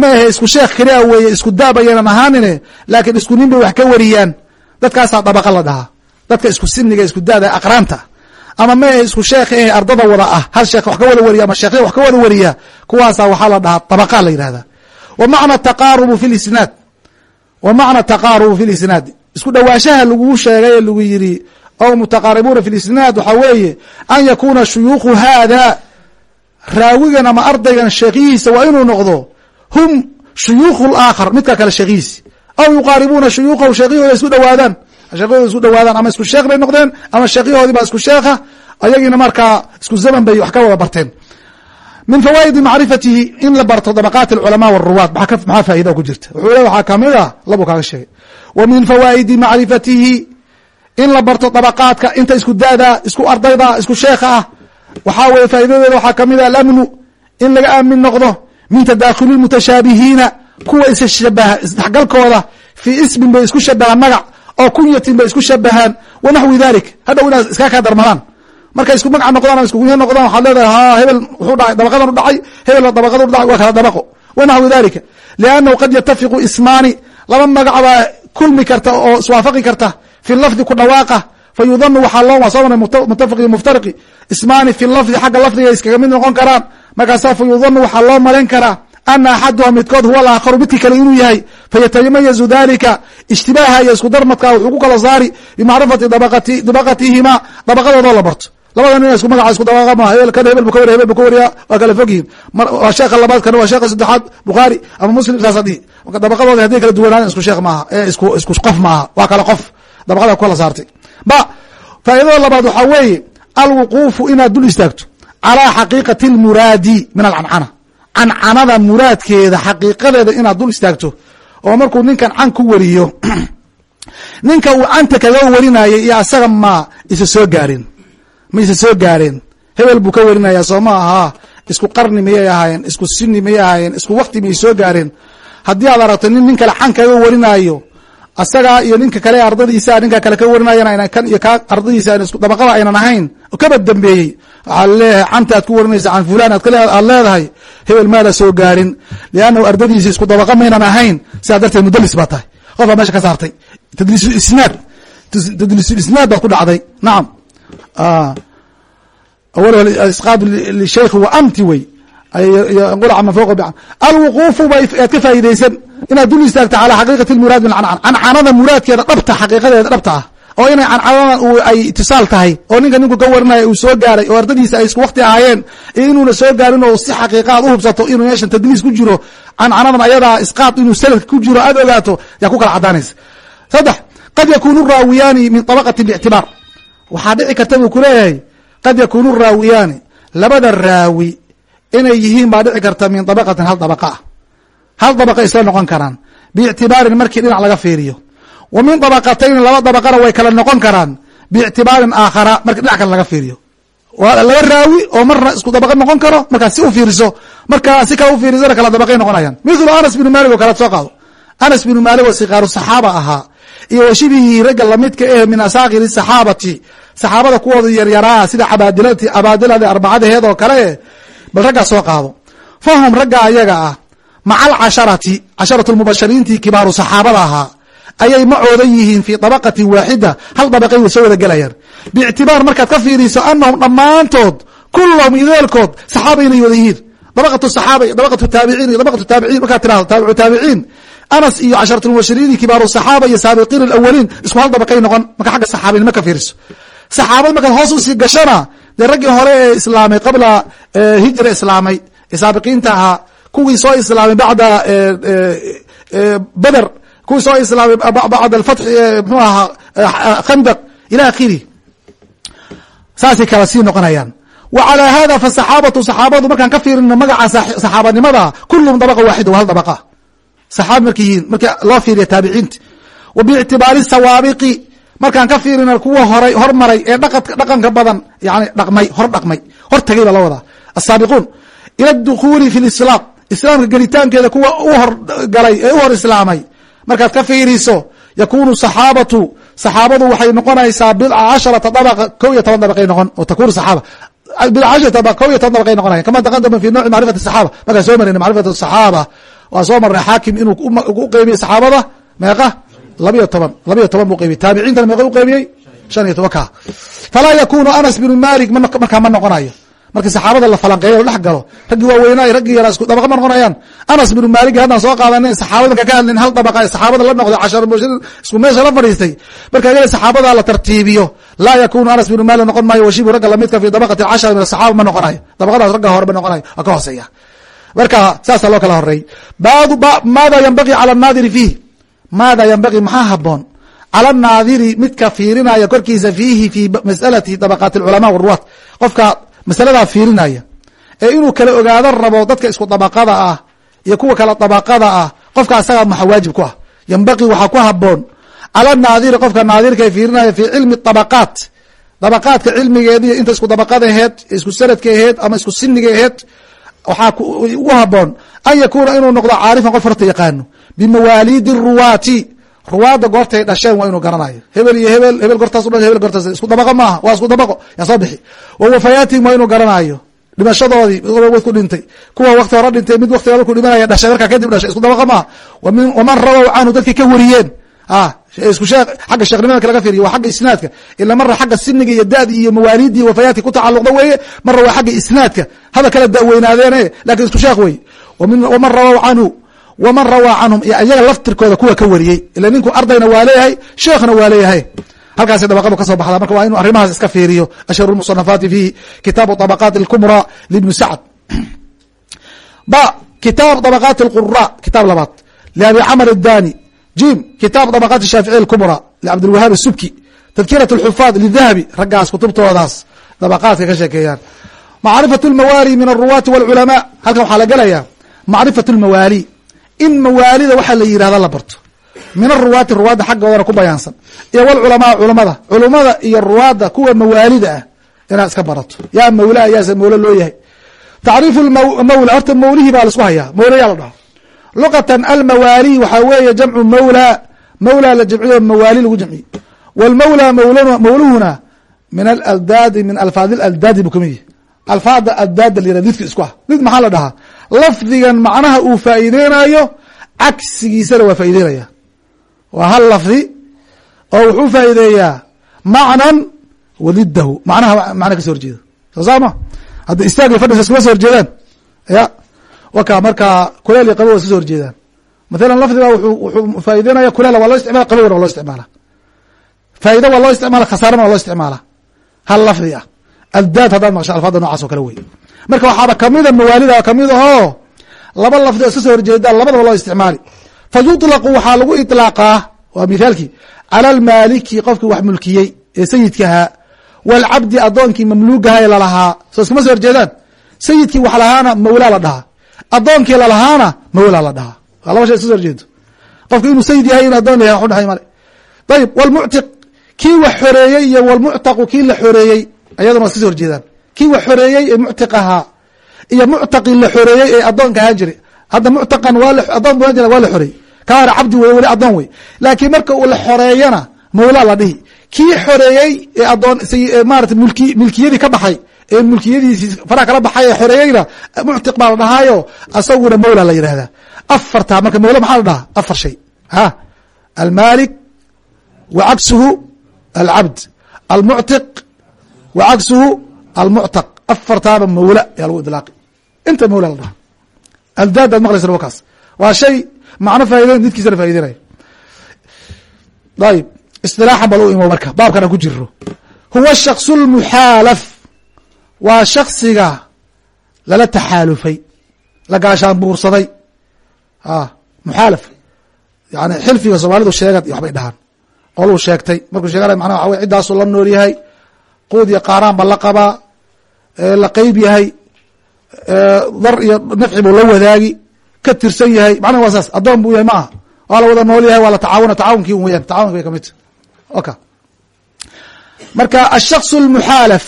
ma ahe isku sheekh keliya weeye isku da bayaynan ahaanine laakiin isku nin bay wax ka wariyaan. Dadkaasaa dabaqa la dhahaa. Dadka isku siniga isku da'da aqraanta. Ama ma ahe isku sheekh eh ardada wada ah. Hal sheekh wax ka wada wariya ama sheekhya wax ka wada wariya kuwaasaa waxaa la dhahaa dabaqa la yihahda wa macna taqaarubu fi lisnaad wa macna taqaarubu fi lisnaadi isku dhowaanshaha laguu sheegay ee lagu yidhi ow mutaqaaribuuna fi lisnaad waxaa weeye an yakuuna shuyuukhu haada raawigan ama ardaygan sheekyihiisa waa inuu noqdo hum shuyuukhu laakhar midka kale sheekyihiisi aw yuqaaribuuna shuyuukhahu sheekyahooda isku dhowaadaan sheekyahooda isku dhowaadaan ama isku sheekh bay noqdeen ama sheekyahoodii baa isku sheekha ayagiina markaa isku zaman bay wax ka wada barteen. Min fawaa'idi macrifatihi in la barto dabaqaati alculamaa waruwaad maxaa faa'ida ku jirta? Wuxuu le waxaa ka mid a labuu kaaga sheegay. Wa min fawaa'idi macrifatihi in la barto dabaqaadka inta isku da'da isku ardayda isku sheekha ah waxaa weye faa'idadeeda waxaa ka mid a alamnu in laga aamin noqdo min tadaakhuli lmutashaabihiina kuwa isshabaha isdhexgalkooda fii ismin bay isku shabahaan magac oo kunyatin bay isku shabahaan wa naxwi dalik hadhow inaad iska kaa darmadaan markay isku magaca noqdaan ama isku kunya noqdaan waxaad leedahay ha hebel wuxuu dhacay dabaqadan u dhacay hebel dabaqada u dhacay waa kala dabaqo. Wa naxwi dalika liannahu qad yatafiqu ismaani laba magac kulmi karta oo iswaafaqi karta fi lafdi ku dhawaaqa fa yudanu waxaa loo soo maray mutafaqi muftariqi ismaani fi lafdi xagga lafdiga iskaga mid noqon karaan markaasaa fa yudanu waxaa loo malayn karaa ana axaduha midkood huwa alaakharu midki kale inuu yahay fayatamayazu dalika ishtibaaha iyo isku darmadka wuxuu ku kala saari bimacrifati dabaqatihima dabaqadoodoo la barto labada nin isku magaca isku dabaqa ma hebel kan hebel bu ka wariya hebel bu ka wariya waa kala fog yihiin waa sheekha labaad kana waa sheekha saddexaad bukhaari ama muslim saas haddii dabaqadooda hadday kala duwanaan isku sheekh maaha ee isku isku qof maaha waa kala qof dabaqada ku kala saartay ba faaidada labaad waxaa weeye alwuquufu inaad dul istaagto calaa xaqiiqati lmuraadi min alcancana cancanada muraadkeeda xaqiiqadeeda inaad dul istaagto oo markuu ninkan can ku wariyo ninka uu canta kaga warinayay iyo asaga ma isa soo gaarin ma isa soo gaareen hebel buu ka warinaya soo ma aha isku qarni miyay ahaayeen isku sini miyay ahaayeen isku wakti miyay soo gaareen haddii aad aragto nin nin kale can kaga warinaayo asagaa iyo ninka kale ardadiisa ninka kale ka warinayana kan iyo ka ardadiisa dabaqada aynan ahayn kaba dambeeyey waxaa la leeyahay canta aad ku warinaysa can fulan aad aad leedahay hebel maada soo gaarin. Liannahu ardadiisa isku dabaqa maynan ahayn sidaa darteed mudalis baa tahay. Qof baa meesha ka saartay. Tadliisulisnaad tadliisulisnaad baad ku dhacday. Nacam isqaad lishaykhi wa amti wey alwuquufu baad ka faa'idaysan inaad dul istaagta calaa xaqiiqati lmuraad min cancan. Cancanada muraadkeeda dhabta xaqiiqadeeda dhabta ah. Oo inay cancanadan ay itisaal tahay. Oo ninka ninku ka warinaya uu soo gaaray oo ardadiisa ay isku wakti ahaayeen iyo inuuna soo gaarin oo si xaqiiqa aad u hubsato inuu meeshan tadliis ku jiro cancanadan ayadaa isqaad inuu sanadka ku jiro aad ogaato yaa ku kala cadaanaysa saddex qad yakunu raawiyaani min طabaqati bictibaar waxaa dhici karta buu kuleeyahay qad yakunu raawiyaani. Labada raawi inay yihiin baa dhici karta min dabaqatin hal dabaqa ah hal dabaqa isla noqon karaan? Biictibaarin markii dhinac laga fiiriyo. Wa min dabaqatayni laba dabaqana way kala noqon karaan. Biictibaarin aakhara markii dhinac kale laga fiiriyo. Waa laba raawi oo marna isku dabaqa noqon karo markaad si u fiiriso markaa si kale u fiirisana kala dabaqay noqonayaan. Mithlu anas binu maalik oo kalead soo qaado. Anas binu maalik oo sikaaru saxaaba ahaa iyo washibihii ragga lamidka eh min asaakiri saxaabati saxaabada kuwooda yaryaraa sida cabaadilati cabaadilada arbacadaheed oo kale bal raggaa soo qaado. Fahum ragga ayaga ah maca alcasharati casharatu lmubashiriintii kibaaru saxaabada ahaa ayay macoodan yihiin fii dabaqatin waaxida hal dabaqay way soo wada gelayaan biictibaar markaad ka fiiriso anahum dhammaantood kulahum ideelkood saxaaba inay wada yihiin dabaqatu saxaaba iyo dabaqatu taabiciin iyo dabaqatu taabiciin markaad tirahdo taabicu taabiciin anas iyo casharatu mubashiriin kibaaru saxaaba iyo saabiqiin alawaliin isku hal dabaqay noqon marka xagga saxaabinimo ka fiiriso saxaabad markaad hoos u sii gashana dee raggii hore ee islaamay qabla hijra islaamay ee saabiqiinta ahaa kuwii soo islaamay bacda beder kuwii soo islaamay bacda alfatxi mxuu ahaa khandaq ila akhiri saasay kala sii noqonayaan. Wa calaa hada fasaxaabatu saxaabadu markaan ka fiirino magaca saxaabanimada kulluhum dabaqa waaxid wa hal dabaqa. Saxaaba markay yihiin marka loo fiiriya taabiciinta wa biictibaari sawaabiqi markaan ka fiirina kuwa horay hormaray ee dhaqanka badan yani dhaqmay hor dhaqmay hor tagay baa la wadaa. Asaabiquun ila dukhuuli fi lislaam islaamka gelitaankeeda kuwa u hor galay ee u hor islaamay. Markaad ka fiiriso yakunu saxaabatu saxaabadu waxay noqonaysaa bidca casharata dabaqa ko iyo toban dabaqay noqon oo takunu saxaaba. Bidca casharata ko iyo toban dabaqay noqonayan kama taqadama fi nooci macrifati saxaaba? Markaan soo marayna macrifatu saxaaba. Waa soo marnay xaakim inuu u qeybiye saxaabada? Meeqa? Labiyo toban labiyo toban buu qeybiyey. Taabiciintana meeqa u qeybiyey? Shan iyo toban falaa yakunu anas binu malik markaa ma noqonayo markii saxaabada la falanqeeyo la dhex galo raggii waaweynay raggii yaraa isku dabaqa ma noqonayaan. Anas binu malik haddaan soo qaadanin saxaabada marka ka hadlin hal dabaqa saxaabada la noqday cashar mubashirin isku meesha la fadhiistay. Marka iyada saxaabada la tartiibiyo laa yakunu anas binu malik noqon maayo washibu ragga lamidka fi dabaqati cashar min asaxaaba ma noqonayo dabaqadaas ragga hore ma noqonayo waa ka hooseeya marka saasa loo kala horeey badu maada yanbagii cala naadiri fiih maada yanbagii maxaa haboon cala naadiri midka fiirinaya korkiisa fiihi fi masalati dabaqaati alculamaa waruwaat qofka masaladaa fiirinaya ee inuu kala ogaado rabo dadka isku dabaqada ah iyo kuwa kala dabaqada ah qofka asaga maxa waajib ku ah. Yanbaqii waxaa ku haboon cala naadiri qofka naadirka ee fiirinaya fi cilmi dabaqaat dabaqaadka cilmigeediiyo inta isku dabaqada aheed isku sanadka aheed ama isku siniga aheed waxaa ugu haboon an yakuuna inuu noqdo caarifan qof horta yaqaano. Bimawaalidi ruwaati ruwaadda goortay dhasheen waa inuu garanayo. Hebel iyo hebel hebel goortaas u dhashay hebel goortaas isku dabaqo maaha waa isku dabaqo yaa soo bixi. Wa wafayaatihim waa inuu garanayo. Dhimashadoodii mid ku dhintay. Kuwa wakti hore dhintay mid waktiga markuu dhimanaya dhashay markaa kadib dhashay isku dabaqa maaha. Waman rawow canhu dadkii ka wariyeen. Isku shee xagga sheekhnimada laga fiiriyo waa xagga isnaadka. Ila marra xagga siniga iyo dadi iyo mawaalidii wafayaadki ku tacaluqda weeye marra waa xagga isnaadka. Haba kala daweynaadeen laakiin isku sheekh weye waman rawow canhu waman rawaa canhum iyaga laftirkooda kuwa ka wariyey ila ninku ardayna waa leeyahay sheekhna waa leeyahay halkaas dabaqadu kasoo baxda marka waa inu arrimahaas iska fiiriyo ashharu musanafaati fihi kitaabu طabaqaat اlkubra libni sacd ba kitaab طabaqaat اlqura kitaab labaad liabi camr الdani jim kitaab طabaqaat shaaficiya اlkubra licabdilwahaab الsubki tadkiraة اlxufaad lidahabi raggaas kutubtoodaas dabaqaadka ka sheekeeyaan macrifaة اlmawaali min الruwaati wاlculamaa halkan waxaa la gelaya macrifaة اlmawaali in mawaalida waxaa la yihahda la barto. Min aruwaati ruwaadda xaggoodana ku bayaansan. Iyo wlculamaa culamada. Culumada iyo ruwaadda kuwa mawaalida ah inaad iska barato. Yaa mawlaa yaase mawlo loo yahay. Tacriifu mawla horta mawlihii baa la isku hayaa. Mawlayaa la dhaho luqatan almawaali waxaa weeye jamcu mawla mawla la jamciyo mawaali lagu jamciye wlmawla mawluhuna min alaldaadi min alfaadi aldaadi buu ka mid yahy alfaada aldaada layihah lidka isku ah. Lid maxaa la dhahaa? Lafdigan macnaha uu faa'iideynayo cagsigiisana waa faa'ideynaya waa hal lafdi oo wuxuu faa'iideeyaa macnan walidahu macnaha macna ka so horjeeda soo ma hadda istaag iyo fadhisa iskuma so horjeedaan. Ya waka markaa kuleel iyo qabow waa iska so horjeedaan. Mathalan lafdiga wuxuu faa'ideynaya kuleel waa loo isticmala qabowna waa loo isticmaala. Faa'ido waa loo isticmaala khasaarana waa loo isticmaala. Hal lafdi ah aldaad haddaad maqsha alfaada nocaas oo kale wey marka waxaaba kamida mawaalida ka mid ahoo laba lafdi oo iska soo horjeedaan labadaba loo isticmaali. Fa yuطlaqu waxaa lagu iطlaaqaa waa mithaalkii cala almaaliki qofkii wax mulkiyey ee sayidkahaa waalcabdi addoonkii mamluugaha ee lalahaa soo iskama soo horjeedaan? Sayidkii wax lahaana mawlaa la dhahaa. Addoonkii lalahaana mawlaa la dhahaa. Waa laba shay iska so horjeedo. Qofku inuu sayid yahay in addoon yahay wax udhexay male. Ayib wlmuctiq kii wax xoreeyey iyo wlmuctaqu kii la xoreeyey ayaduna waa so horjeedaan. Kii wax xoreeyey ee muctiq ahaa iyo muctaqii la xoreeyey ee addoonka ahaan jiray. Hadda muctaqan waa addoon bu jira waa la xoreeyey. Ka hore cabdi wey weli addoon wey laakiin marka uu la xoreeyana mawlaa la dhihi. Kii xoreeyey ee adoon maarata mulki milkiyadii ka baxay ee mulkiyadiisi faraha kala baxay ee xoreeyeyna muctiq baa la dhahaayo asaguna mawla la yidhahdaa afartaa marka mawla maxaa la dhahaa? Afar shay. Ha. Almalik wa cagsuhu alcabd. Almuctiq wa cagsuhu almuctaq afartaaba mawla yaa lagu idlaaqi inta mawla la dhahaa aldaad baad maqlaysa wakaas waa shay macno faa'ideyn didkiisana faa'ideynaya ayib isilaaxan bal u imo marka baabkan aan ku jiro huwa shaksu lmuxaalaf waa shaksiga lala taxaalufay la gaashaan buursaday muxaalaf yani xilfiga soomaalidu sheegad iyo waxbay dhahaan qoluu sheegtay markuu sheeganay macnaha waxa wey ciddaasuu la nool yahay quud iyo qaaraan ba la qabaa la qeyb yahay dar iyo nafci buu la wadaagi ka tirsan yahay macnaha waa saas addoon buu yahay ma aha. Waa la wada nool yahay waa la tacaawuna tacaawunkii un weyaan tacawunki bay ka mid oka marka ashakص اlmuxaalaf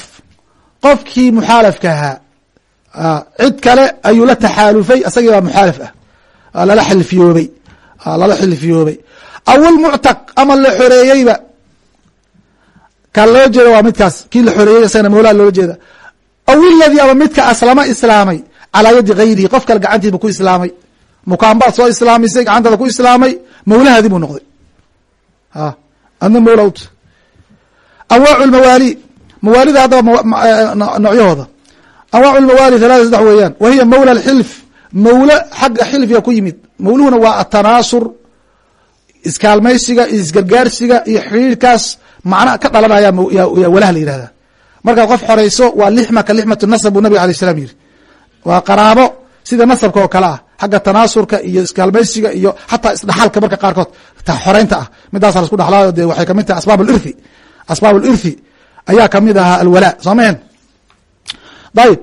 qofkii muxaalafka ahaa cid kale ayuu la taxaalufay asagii baa muxaalaf ah lala xilfiyoobay lala xilfiyoobay. Aw lmuctaq ama la xoreeyeyba ka loo jeeda waa midkaas. Kii la xoreeyey isagana mawlaa loola jeeda. Aw iladii ama midka aslama islaamay calaa yadi gayrihi qof kale gacantiiba ku islaamay. Mukaanbaad soo islaamisay gacantaada ku islaamay mawlahaadii buu noqday. Adna mawla anwaacu lmawaali mawaalida haddaba noocyahooda. Anwaacu lmawaali halaata saddex weeyaan. Wa mawla alxilf. Mawlo xagga xilfiga ku yimid. Mawluhuna waa atanaasur iskaalmaysiga iyo isgargaarsiga iyo xiriirkaas macna ka dhalanaya yaa walaha la yihahda markaad qof xorayso waa lixma ka lixmatu nasab buu nabig alay slam yiri. Waa qaraabo sida nasabka oo kale ah xagga tanaasurka iyo iskaalmaysiga iyo xataa isdhaxalka marka qaarkood. Xoreynta ah midaasa lasku dhaxlaayo de waxay ka mid tahay asbaab lirthi asbaab lirthi ayaa ka mid ahaa alwalaa soo mahen ayib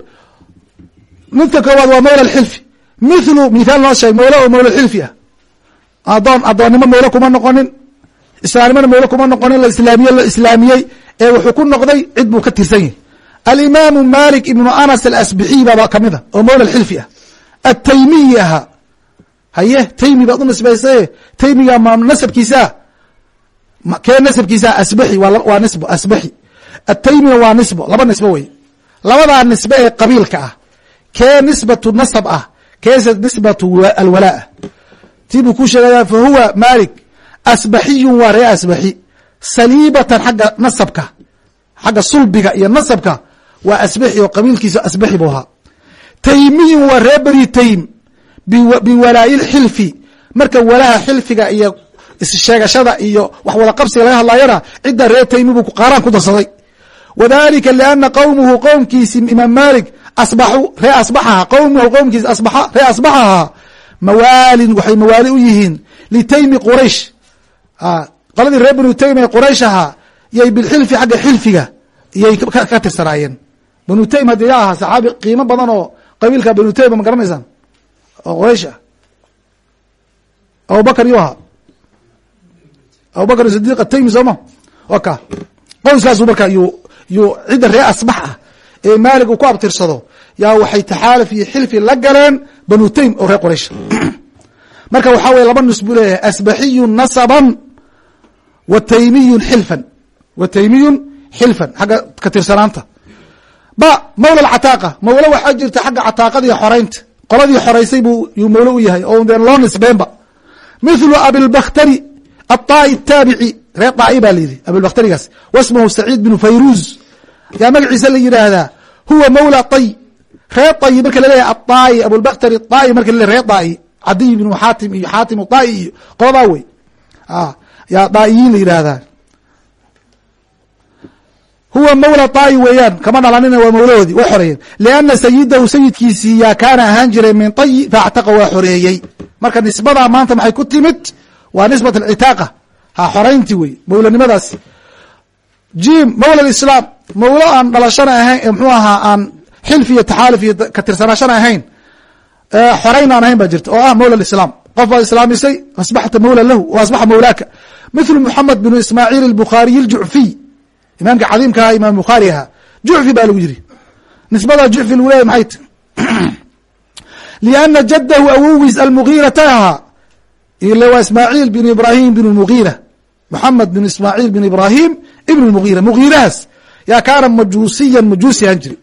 midka koowaad waa mawla xilfi mithlu mithaal noo sheeg mawla oo mawla xilfi ah. Adoon adoonnimo mawlo kuma noqonin islaamnimona mawlo kuma noqonin la islaamiye la islaamiyey ee wuxuu ku noqday cid buu ka tirsan yahy alimaamu malik ibnu anas alasbixiy baaba ka mid a oo mawla xilfi ah. Ataymiyi haye taymi baad u nisbaysaye taymiga ma nasabkiisaa kee nasabkiisaa asbaxi waa nisbo asbaxi. Ataymina waa nisbo laba nisbo wey labadaa nisbe ee qabiilka ah. Kee nisbatu nasab ah? Keese nisbatu alwalaa ah? Tii buu ku sheegaya fa huwa malik asbaxiyun waa ree asbaxi. Saliibatan xagga nasabka xagga sulbiga iyo nasabka waa asbaxi oo qabiilkiisa asbaxi buu ahaa. Taymiyun waa ree beri taym biwalaayi lxilfi marka walaha xilfiga iyo issheegashada iyo wax wada qabsiga laga hadlayana cidda ree taymi buu qaaraan ku darsaday. Wadalika liana qowmuhu qowmkiisi imaam malik asbaxu ree asbaxaha qowmuhu qowmkiisi asbaxa ree asbaxaha mawaalin waxay mawaali u yihiin litaymi quraish qoladii reer banu taym ee quraysh ahaa yay bilxilfi xagga xilfiga iyay ka tirsanaayeen. Banu taym haddii ahaa saxaabi qiimo badan oo qabiilka banu taym ma garanaysaan? Oo quraysh ah. Abubakar yuu ahaa. Abubakr sidiq ataymi sooma waka qowskaasu marka yuu yuu cidda ree asbax ah ee maalig uu ku abtirsado yaa waxay taxaaluf iyo xilfi la galeen banu taym oo reer quraysh. Marka waxaa weye laba nus buu leeyahay asbaxiyun nasaban wtaymiyun xilfan wataymiyun xilfan xagga katirsanaanta ba mawla acataaqa mawlo waxaa jirta xagga cataaqadii xoraynta qoladii xoraysay buu yuu u yahay oo deen loo nisbeenba mithlu abilbakhtari aطaa'i taabici reer daa'i baa layidhi abilbakhtarigaas wasmahu saciid binu fayruuz yaa magaciisa la yidhaahdaa huwa mawla tay reer tayi marka la leeyahay aai abulbakhtari ai marka laleeyahy reer daa'i cadiy binu xaatim iyo xaatim tai iyo qoladaa wey yaa daa'iyiin la yidhaahdaa huwa mawla طaa'i weeyaan kama dhalanina waa mawlahoodii way xoreeyeen. Lianna sayidahu sayidkiisii yaa kaana ahaan jiray min طayi faactaqa waa xoreeyey. Marka nisbadaa maanta maxay ku timid? Waa nisbat acitaaqa ha xoraynti wey mawlanimadaasi jim mawla islaam mawlo aan dhalashana ahayn mxuu ahaa aan xilfi iyo taxaaluf iyo ka tirsanaashana ahayn xorayn aan ahayn baa jirta. Oo ah mawla islaam qof baad islaamisay asbaxta mawla lahu o asbaxa mawlaaka mithlu moxamed binu ismaaciil albukhariy aljucfiy imaamka cadiimkaha imaam bukhaari ahaa. Jucfi baa lagu yiri nisbada jucfi lagu leeyahy maxay t? Liana jadahu awowgiis almugiirata ahaa ile waa ismaaciil bin ibrahim bin mugiira moxamed bin ismaaciil bin ibrahim ibn mugiira mugiirahaas yaa kaana majuusiyan majuusi ahaan jiri.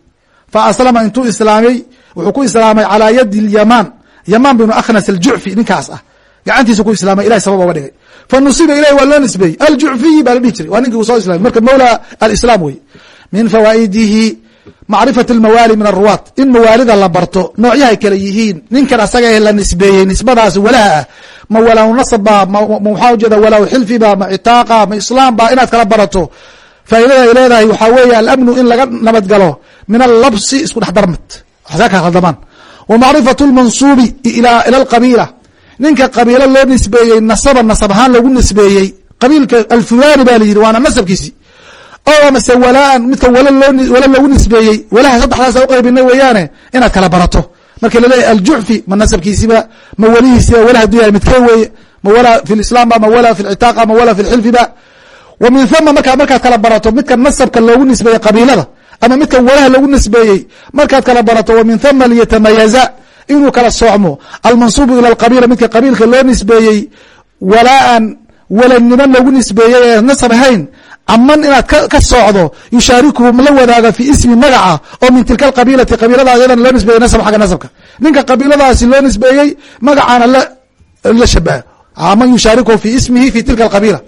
Fa aslama intuu islaamay wuxuu ku islaamay calaa yadi lyamaan yamaan binu akhnas aljucfi ninkaas ah gacantiisa ku islaamay ilahay sabab oga dhigay. Fa nusiba ilahi waa loo nisbeeyey aljucfiyi baa la dhihi jiray. Waa ninkii uu soo islamay marka mawla alislaam wey min fawaa'idihi macrifat almawaali min aruwaat in mawaalida la barto noocyahay kale yihiin. Ninkan asaga la nisbeeyey nisbadaas walaha ah. Ma walaaw nasabba ma waxaa ujeeda walaaw xilfiba ma itaaqa ma islaamba inaad kala barato. Faa'iidada ay leedahay waxaa weeye alamnu in laga nabadgalo min allabsi isku dhex darmad waxsaa ka khaldamaan. Wa macrifatu lmansuubi ila alqabiila ninka qabiilo loo nisbeeyey nasaba nasab ahaan lagu nisbeeyey qabiilka alfulani ba la yidhi waana nasabkiisi. Oo amase walaan midka wala lagu nisbeeyey walaha saddexdaasa uqaybina weeyaane inaad kala barato. Marka laleeyahy aljucfi ma nasabkiisiba ma welihiisiba wala haduu yahay midkee weeye ma wala fi lislaamba ma wala fi lcitaaqa ma wala fi lxilfiba wa min thuma markaa markaad kala barato midka nasabka loogu nisbeeyey qabiilada ama midkan walaha lagu nisbeeyey markaad kala barato wa min thuma liyatamayaza inuu kala soocmo. Almansuubu ila alqabiila midka qabiilka loo nisbeeyey walaaan walanniman lagu nisbeeyey ee nasab ahayn caman inaad ka soocdo yushaarikuhu la wadaaga fi ismi magaca oo min tilka alqabiilati qabiilada ayadan loo nisbeeyey nasab xagga nasabka. Ninka qabiiladaasi loo nisbeeyey magacaana la shabaha man yushaarikuhu fi ismihi fi tilka alqabiila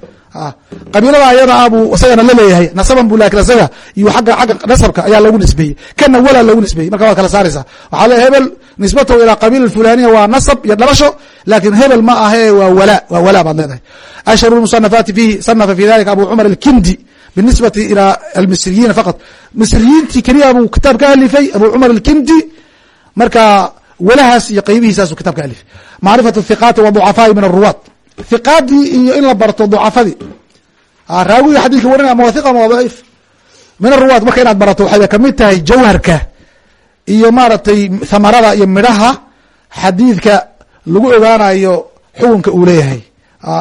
qabiilada ayada ah buu isagana la leeyahay nasaban bu laakiin isaga iyo agga agga nasabka ayaa lagu nisbeeyey. Kana wala lagu nisbeeyey. Marka waad kala saaraysaa. Waxaa le hebel nisbatahu ilaa qabiila fulaniya waa nasab iyo dhalasho laakiin hebel ma ahe waa wala waa wala baad leedahay. Ashharu musanafaati fihi sanafa fi dalika abu cumar alkindi binisbati ila almisriyiina faqad misriyiintii keliya buu kitaab ka alifay abu cumar alkindi. Marka walahaas iyo qaybihiisaasu kitaab ka alifay. Macrifatu hiqaati wa ducafaai min aruwaat hiqaadii iyo in la barto ducafadii. Raawiga xadidka warinaya ma wa hiqa ma waa daciif. Min aruwaat marka inaad barato waxay ka mid tahay jawharka iyo maaragtay thamarada iyo midhaha xadiidka lagu ogaanayo xukunka uu leeyahay.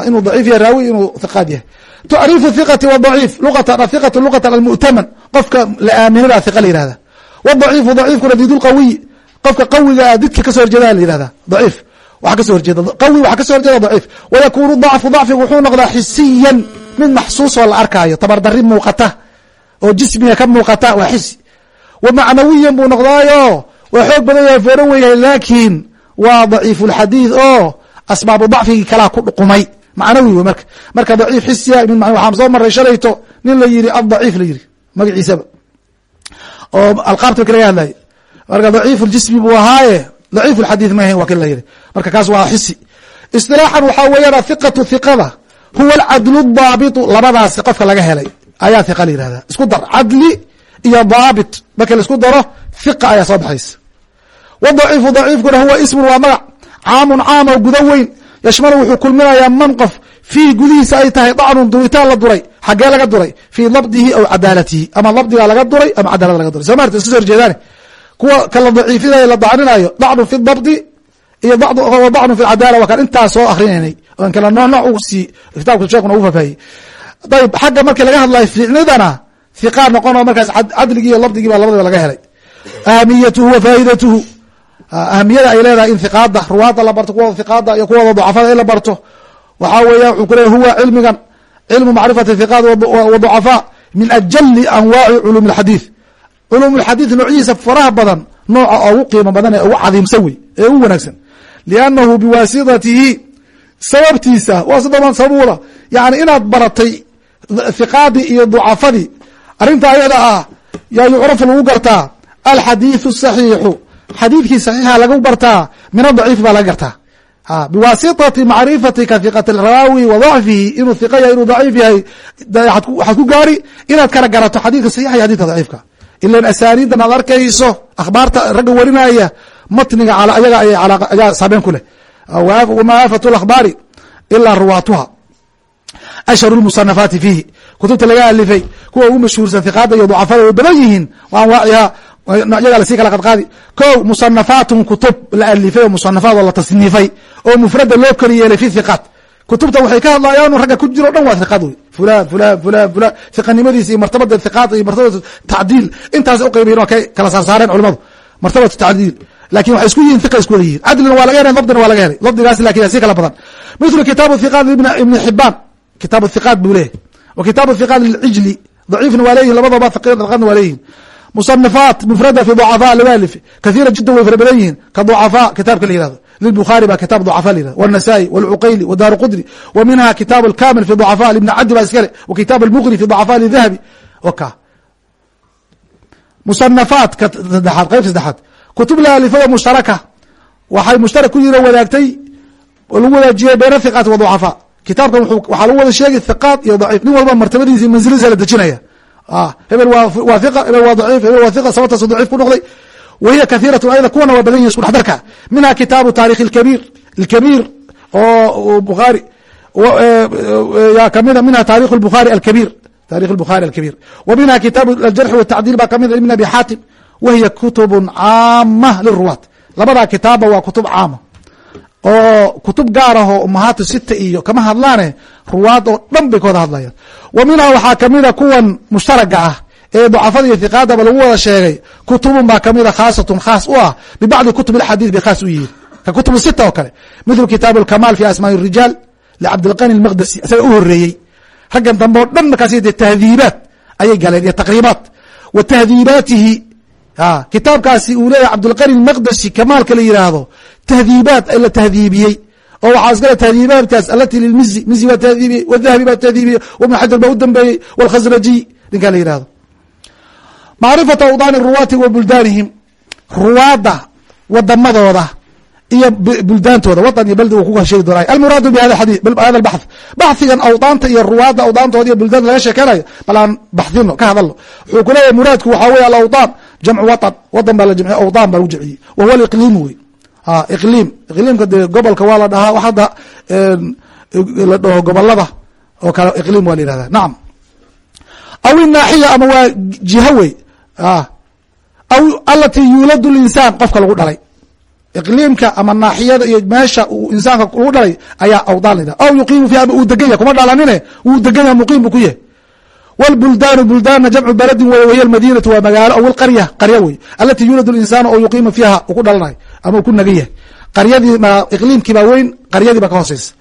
Inuu daciif yahay raawi inuu hiqaad yahay. Tacriifu hiqati wadaciif luqatan athiqatu luqatan almu'taman. Qofka la aaminada hiqa la yihahda wadaciifu daciifkuna didulqawiy qofka qawiga a didka ka soo horjeeda la yihahda daciif waxa kaso horjeeda qawi waxa kaso horjeeda daciif. Wayakunu dacfu dacfigu wuxuu noqdaa xisiyan mid maxsuus oo la arkaayo tabardari muuqata oo jismiga ka muuqata waa xisi. Wa macnawiyan buu noqdaayo waa xoog badan yahay feeran wen yahay laakiin waa daciif lxadiid oo asbaabu dacfigii kalaa ku dhuqumay. Macnawi wey marka. Marka daciif xisiya min waxaan soo maray shalayto nin la yidhi addaciif la yidhi magaciisaba. Oo alqaabta marki laga hadlayo marka daciif ljismi buu ahaaye daciif lxadiid ma ahayn waa kin la yidhi. Marka kaas waa xisi. Isilaaxan waxaa weeyaan athiqatu hiqada huwa alcadlu daabitu labadaasi qofka laga helay ayaa hiqa la yihahda isku dar cadli iyo daabit. Marka la isku daro hiqa ayaa soo baxaysa. Wadaciifu daciifkuna huwa ismun waa magac. Caamun caam oo gudo weyn. Yashmalu wuxuu kulminayaa man qof fiihi gudihiisa ay tahay dacnun duritaan la duray xaggee laga duray fii dabdihi aw cadaalatihi. Ama dabdigaa laga duray ama cadaalada laga duray. Soo maarta iska so horjeedaane kuwa kala daciifinayo la dacninayo dacnu fi dabdi iyo dacnu fi cadala waa kaan intaas soo akrinaynay oan kala nooc nooc ugu sii kitaabka sheekuna ugu faafahiyey ayb xagga markii laga hadlayo fiicnidana hiqaa noqono markaas cadligii iyo labdigii baa labadaba laga helay. Ahamiyatuhu wa faa'idatuhu. Ahamiyada ay leedahay in hiqaada ruwaadda la barto kuwada hiqaada iyo kuwada ducafada in la barto. Waxaa weeya wuxuu ku leeyahy huwa cilmigan cilmu macrifati hiqaad wa ducafaa min ajali anwaaci culuum alxadiid culuum lxadiid noocyihiisa faraha badan nooca ugu qiimo badan ee ugu cadiimsan wey ee ugu wanaagsan. Liannahu biwaasitatihi sababtiisa waa sidaban sabuula yani inaad baratay hiqaadii iyo ducafadii arrinta ayada ah yaa yucrafu lagu gartaa alxadiidu saxiixu xadiidkii saxiixa lagu gartaa min adaciif baa laga gartaa. Biwaasitati macrifatika hiqat raawi wa dacfihi inuu hiqa yahay inuu daciif yahay waxaad ku gaari inaad kala garato xadiidka saxixa iyo xadidka daciifka ilan asaaniidan aad arkayso akhbaarta ragga warinaya matniga ayaga ayaa saameyn ku leh. Wama aafat akhbaari ilaa ruwaatuha. Ashharu lmusanafaati fiihi. Kutubta laga alifay kuwa ugu mashhuursan hiqaada iyo ducafada way badan yihiin wa anwaaciha noocyadaa la sii kala qadqaadi. Ko musanafaatun kutub la alifay oo musanafaat oo la tasniifay oo mufrada loo kori yeelay fi hiqaat kutubtan waxay ka hadlayaan ragga ku jiro dhan waa hiqaad wey fulan fulan fulan fulan hiqanimadiisa iyo martabada hiqaad iyo martabada tacdiil intaas uqaybayin waa kay kala saarsaareen culimadu martabatu tacdiil laakiin waxay isku yihiin hiqa isku wada yihiin cadlina waa laga helay dabdina waa laga helay dabdigaas laakiin si kala badan mithlu kitaabu hiqaat ibni xibaan kitaabu hiqaat buu leeyahy wa kitaabu hiqaat licijli daciifna waa leyihin labadaba hiqaadna waa leeyihiin musanafaat mufrada fi ducafaa lawalif kahiira jiddan way fara badan yihiin ka ducafaa kitaabka la yihahdo lilbukhaari ba kitaab ducafaa la yihahdo wالnasa'i wاlcuqayli wdaar qudri wa minha kitaab اlkamil fi ducafaa libni cabdi baa iskale wa kitaab اlmuqri fi ducafaa lidahabi waka musanafaadka saddexaad qaybta saddexaad kutub la alifay oo mushtaraka waxay mushtarak ku yihin wadaagtay oo lagu wadaajiyey bayna hiqaati wa ducafaa kitaabkan waxaa lagu wada sheegay hiqaat iyo daciif nin walba martabadiisi mansiladiisa la dejinaya hebel waa iqa hebel waa daciif hebel waa iqa sababtaasu daciif ku noqday wa hiya kahiiratu ayda kuwana waa badan yihin isku dhexdarka minha kitaabu taarikh اkabiir اlkabiir oo bukhaari yaa kamida minha taarikh اbukhaari alkabiir tarikh الbخarي الكبير و minha kitaaب الجرح والتacdيل ba kamid iبn abi xاtim wahiy kutub caamة lلruwaat labadaa kitaaba waa kutub caama oo kutub gaar ah oo umahaatu sita iyo kama hadlaane ruwaad oo dhan bay ka wada hadlayaan wa minha waxaa kamida kuwan mushtaraga ah ee dcafada iyo hiqaadaba lagu wada sheegay kutubun baa kamida khaasatun khaas u ah bibacdi kutub اxadiث bay khaas u yihiin ka kutub sita oo kale mithlu kitaaب الكamaal fi asmاء الrijaal lcabdilqani الmaqdesi isaga u horeeyey raggan dambe oo dhan markaas de tahdiibaat ayay galeen iyo taqriibaat wa tahdiibaatihi kitaabkaasi uu leeyahy cabdulqani maqdesi kamaalka la yiraahdo tahdiibaat la tahdiibiyey oo waxaa iskale tahdiibaatkaas alati lilmizi mizi baa tahdiibiyey wadahabi baa tahdiibiyey wibn xajar baa u dambeeyey wاlkhasrajiy ninkaa la yihahdo macrifatu awdaani ruwaati wa buldaanihim ruwaadda wadamadooda iyo buldaantooda wadan iyo beldi uu ku sheegi doonay almuraadu bi hada baxth baxhigan awdaanta iyo ruwaadda awdaantooda iyo buldaanta laga sheekeynayo bal aan baxdino ka hadalno wuxuu ku leeyahy muraadku waxaa weye alawdaan jamcu watan wadan baa la jamciye awdaan baa lagu jamciyey wa huwa aliqliim wey iqliim. Iqliimka dee gobolka waa la dhahaa hadda la dhaho gobollada oo kale iqliim waa la yihahda nacam aw inaaxiya ama waa jiha wey aw alati yuuladu linsaan qofka lagu dhalay. Iqliimka ama naaxiyada iyo meesha uu insaanka lagu dhalay ayaa awdaan la aw yuqiimu fiiha ama uu degan yahay kuma dhalanine wuu degan yahay muqiim buu ku yahay. Wاlbuldaanu buldaanna jamcu baladin wey wahiy almadinatu waa magaalo aw alqarya qarya wey. Alati yuulad linsaanu oo yuqiimu fiiha uu ku dhalanayo ama ku nagan yahay. Qaryadii iqliimkii baa weyn qaryadii baa ka hooseysa.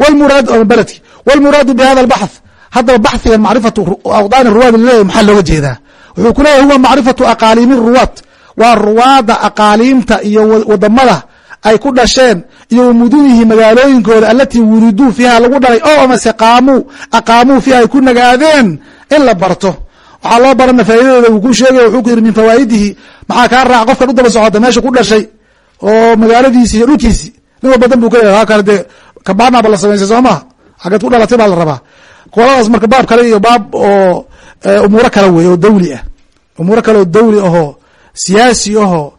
Wlmuraad beledki wاlmuraadu bi hada اlbaxth haddaba baxhigan macrifatu awdaani ruwaad laleeyahy maxaa looga jeedaa? Wuxuu ku leeyahy huwa macrifatu aqaaliimi ruwaad. Waa ruwaadda aqaaliimta iyo waddamada ay ku dhasheen iyo wamudunihi magaalooyinkooda alatii wuliduu fiiha lagu dhalay oo amase qaamuu aqaamuu fiiha ay ku nagaadeen in la barto. Waxaa loo barana faa'idadeeda wuu ku sheegay wuxuu ku yidhi min fawaa'idihi. Maxaa kaa raaca? Qofkan u daba socota meesha ku dhashay oo magaaladiisi iyo dhulkiisi. Nin walba dan buu ka yahay kale dee kabaanaaba la samaysay soo maha ku dhalatay baa la rabaa. Qoladaas marka baab kale iyo baab oo umuuro kale wey oo dawli ah. Umuuro kale oo dawli ahoo siyaasi ahoo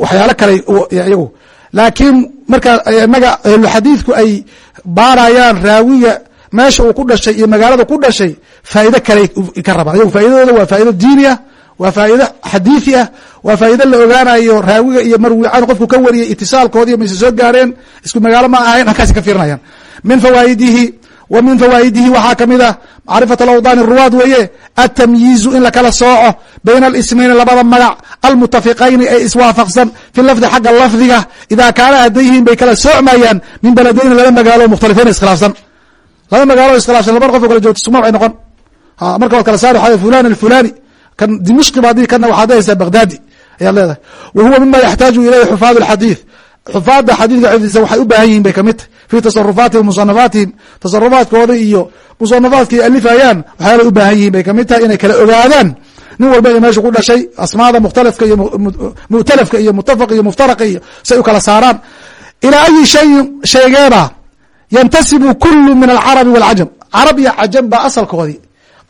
waxyaalo kale iyagu laakiin marka inaga ahluxadiidku ay baarayaan raawiga meesha uu ku dhashay iyo magaalada ku dhashay faa'ido kale ka rabaan ayagu faaidadooda waa faa'ido diini ah waa faa'ido xadiiثi ah. Waa faa'ido la ogaanayo raawiga iyo marwican qofku ka wariyay itisaalkoodii mayse soo gaareen. Isku magaalo ma ahayn halkaasi ka fiirinayaan min fawaa'idihi w min fawaa'idihi waxaa ka mid ah macrifaة awdaan ruwaad weeye atamyiizu in lakala sooco bayna alismayni labada magac almutafiqayni ee iswaafaqsan fi lafdi xagga lafdiga. Idaa kaana hadday yihiin bay kala soocmayaan min beledayni laba magaalo mukhtalifayn iskhilaafsan laba magaalo iskhilaafsan laba qof o kala joogto suma ay noqon. Marka waad kala saari waa fulan alfulani baad kana waxaad lehaysaa baghdadi ayaad leedahay. Wa huwa mima yaxtaaju ilayhi xufaad اxadiiث xufaada xadiidka xifdisa waxay u baahan yihiin bay ka mid tahy fi tasarufaatihim musanafaatihim tasarufaadkooda iyo musanafaadka alifayaan waxyaalay u baahan yihiin bay ka mid tahay inay kala ogaadaan. Nin walba in meesha ku dhashay asmaada mukhtalafka iyo mu'talafka iyo mutafaq iyo muftaraqa iyo say u kala saaraan. Ilaa ayi shayin shaygeeba yantasibu kulu min alcarabi walcajam carab iyo cajam baa asalkoodii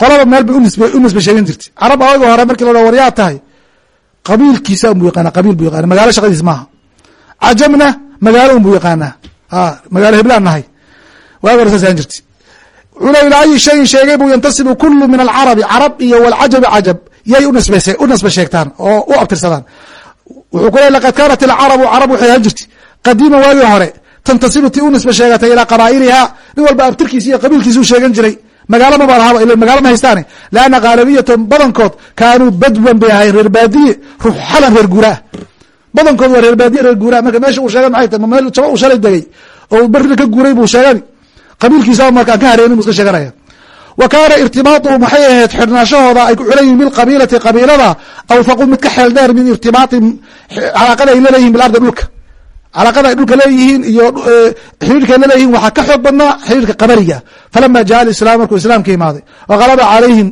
qolaba meel bay u nisba sheegan jirtay. Carab ayaga hore markii la waryaa tahay. Qabiilkiisa unbu yaqaana qabiil bu yaqana magaalo shaqadiis maaha. Cajamna magaalo un buu yaqaanaa magaalo heblaan nahay. Waaga hore saasaan jirti wuxuu le ilaa ayi shayin sheegay buu yantasibu kulu min alcarabi carab iyo walcajabi cajab. Yay u nasba sheegtaan oo u abtirsadaan. Wuxuu ku ley laqad kaanat alcarabu carab waxay ahaan jirtay. Qadiiman waagii hore tantasibu ti u nisba sheegatay ilaa qabaa'iliha nin walba abtirkiisi iyo qabiilkiisuu sheegan jiray magaalo maba lahaba ila magaalo ma haystaane leanna khaalabiyatan badankood kaanuu badwan bay ahayen reer baadiye ruux xalan reer guuraa. Badankood waa reer baadiye reer guuraa. Marka meesha uu sheegan maxay tahay? Meel jaba uu shalay degay. Oo barina ka guuray buu sheegani. Qabiilkiisa markaan ka hareynin buu iska sheeganaya. Wa kaana irtibaatuhum ahayd xidhnaashahooda ay ku xiran yihiin bilqabiilati qabiilada awfaqu mid ka xeel min irtibaatin calaaqada ay laleeyihin bilardi dhulka calaaqada ay dhulka leeyihiin iyo xiriirka ay laleeyihin waxaa ka xoog badnaa xiriirka qabariga. Falama jaa alislaam markuu islaamka imaaday wa qalaba calayhim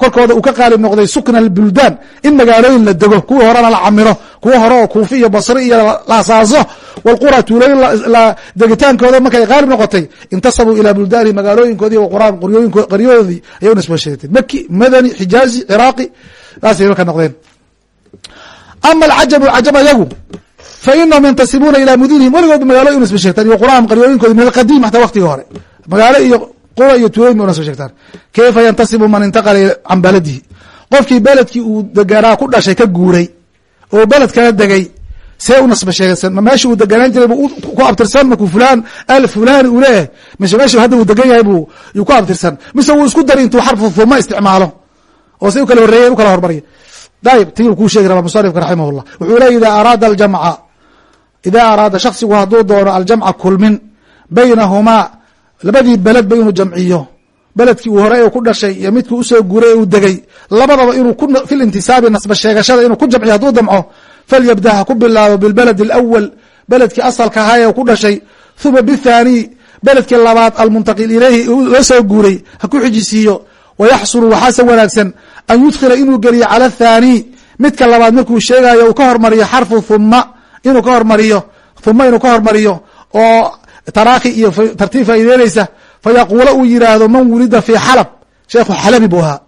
korkooda uu ka qaalib noqday sukna albuldaan in magaalooyin la dego kuwa horena la camiro kuwa hore oo kuufi iyo basri iyo la asaaso walqura tuulooyin degitaankooda markay qaalib noqotay intasabuu ilaa buldaani magaalooyinkoodii waquraan qaryadoodii ayay u nisba sheegteen maki madani xijaazi ciraaqi saasay marka noqdeen. Ama alcajabu cajab ayagu fainahum yantasibuuna ilaa mudunihim weligood magaaloy u nisba sheegtaan iyo quraan qaryooyinkoodi min alqadiim xataa waktigii hore magaalo iyo qura iyo tuulooyin ba u nisba sheegtaan kayfa yantasibu man intaqala can baladihi qofkii beledkii uu deganaa ku dhashay ka guuray oo beled kala degay see u nasba sheegsan ma meesha uu deganaan jiray bu ku abtirsan markuu fulaan al fulani uu leeyahay mise meesha hadda uu degan yahay bu yuu ku abtirsan dayib tii uu kuu sheegi rabaa musanifka raximahullah. Wuxuu leey ida araada aljamca idaa araada shaksigu hadduu doono aljamca kulmin baynahumaa labadii beledba inuu jamciyo. Beledkii uu hore ku dhashay iyo midkii u soo guuray ee uu degay. Labadaba inuu fi lintisaabi nasba sheegashada inuu ku jamciyo hadduu damco falyabda ha ku bilaabo bilbaled alawal beledkii asalka ahaa ee ku dhashay huma bithani beledkii labaad almuntaqil ileyhi la soo guuray ha ku xijisiiyo. Wayaxsulu waxaase wanaagsan an yudkhila inuu geliyo cala athani midka labaad markuu sheegayo uu ka hormariyo xarfu huma inuu ka hormariyo huma inuu ka hormariyo oo taraaki iyo tartiib faa'ideynaysa fayaquula uu yiraahdo man wulida fi xalab sheekhu xalabi buu ahaa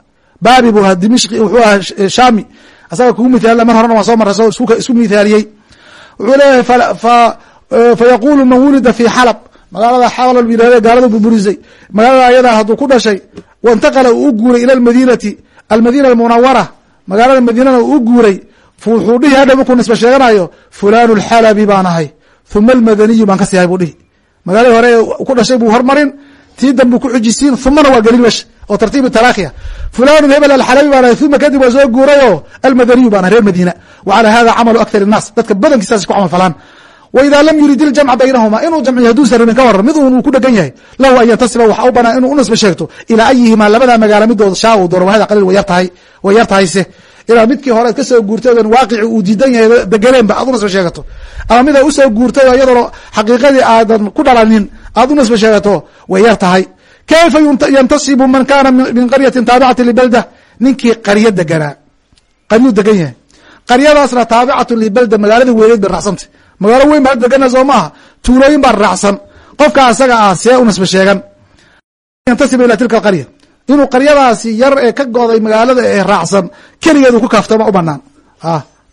baabi buu ahaa dimishqi wuxuu ahaa shami asaga kugu mithaal mar horena waa soo marray so isku mithaaliyey wuxuu leeyahay fayaqulu man wulida fi xalab magaalada xalab yirahde gaalada burburisay magaalada ayadaa hadduu ku dhashay waintaqala uu u guuray ila almadinati almadina almunawara magaalada madiinana u guuray wuxuu dhihi hadha markuu nisba sheeganayo fulanu lxalabi baan ahay huma almadaniyu baan ka siihay buu dhihi. Magaaladii hore ku dhashay buu hormarin tii dan buu ku xujisiin humana waa gelin meesha oo tartiibi talaakiya fulanu hebel alxalabi baan ahay uma kadib waa soo guuray oo almadaniyu baan ahay reer madiina wa calaa hada camalu akthar الnaas dadka badankiisaas ku camal falaan wida lam yurid iljamca baynahuma inuu jamciyo haduusan rabin ka waran mid un uu ku dhegan yahay lahu an yantasiba waxa u banaan inuu u nisba sheegto ilaa ayihimaa labada magaalo midooda shaa uu doono wahada qaliil way yartahay way yartahayse ilaa midkii hore ad ka soo guurtay odan waaqici uu diidan yahay degeneenba aad u nisba sheegato. Ama mid a u soo guurtay oo iyadoona xaqiiqadii aadan ku dhalanin aad u nisba sheegato way yar tahay. Kayfa yantasibu man kana min qaryatin taabicati libalda ninkii qaryo deganaa qaryuu degan yahay. Qaryadaasna taabicatu libalda magaalada weyneed bay raacsantay magaalo weyn baa degana soo maaha. Tuulooyin baa raacsan. Qofka asaga ah see u nisba sheegan. Yantasiba ila tilka alqarya inuu qaryadaasi yar ee ka goday magaalada ee raacsan keligeed uu ku kaaftama u banaan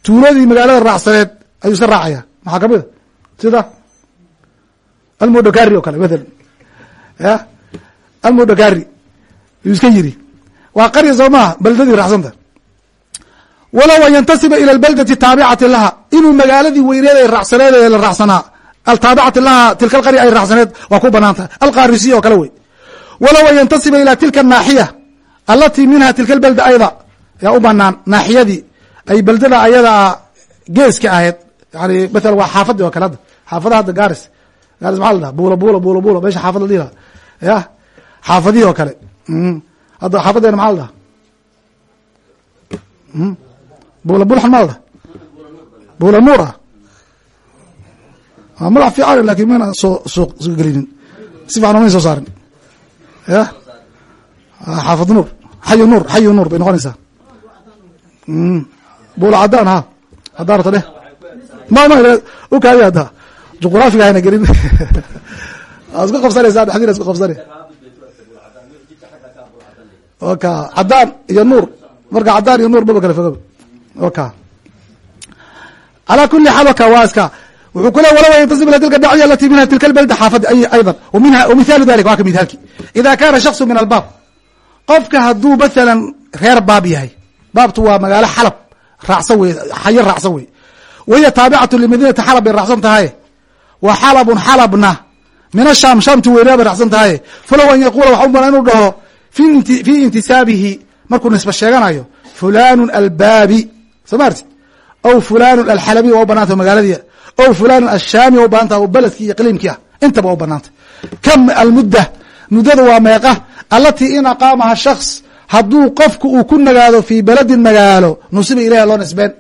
tuuladii magaalada raacsaneed ayuu iska raacaya. Maxaa ka mid a sida almodokari oo kale mathalan ya almodokari ayuu iska yiri waa qarya soo maaha beldadii raacsanta walow an yantasiba ila albaldati taabicati laha. Inuu magaaladii weyneed ay raacsaneed ee la raacsanaa. Altaabicati laha tilka alqarya ay raacsaneed waa ku bannaan tahay alqaarisiya oo kale wey. Walow an yantasiba ila tilka anaaxiya alatii minha tilka albalda ayda. Yaa u banaan naaxiyadii ay beldada ayadaa geeska ahayd. Yani mathalan waa xaafadii oo kale hadda. Xaafadaha hadda garis. Garis maxaa la dhaha buula buula buula buula meesha xaafad la dhihi laha ya xaafadihi oo kale. Hadda xaafadeena maxaa la dhaha buula bulxan maa la dhaha buula nuur ah. Magac fiican laakiin mayna soo soo soo gelinin. Si fiican umay soo saarin. Ya? Xaafad nuur. Xayu nuur xayu nuur bay noqonaysaa. Buula cadaan ha. Hadaa rabta dheh ma ma u kaadi hadda. Juqraafiga hayna gelin. Waa isku qabsanaysaa dhexdiina isku qabsane. Oka cadaan iyo nuur. Marka cadaan iyo nuur baba kala fogaba oka. Calaa kuli xaal waka waa iska. Wuxuu ku ley walaw yantasib ila tilka daciya alati minha tilka lbalda xaafada aydan. Minha wamithaalu dalika waa ka mithaalki. Ida kana shaksu min albaab. Qofka hadduu mathalan reer baab yahay baabtu waa magaalo xalab raacsan wey xayo raacsan wey. Wahiya taabicatu limadiinati xalab bay raacsan tahay. Wa xalabun xalabna. Min asham shamti weynaa bay raacsan tahay. Falow an yaquula waxa u baran inuu dhaho fi intisaabihi markuu nisba sheeganayo fulanu albaabi soo maarti aw fulanu alxalabi waa u banaanta magaaladii aw fulanu ashaami waa u bananta oo beledkii iyo qaliimkii ah. Intaba waa u banaanta kam almudda? Muddada waa meeqa. Alatii in aqaamaha shaks hadduu qofku uu ku nagaado fii beledin magaalo nusiba ilayha loo nisbeen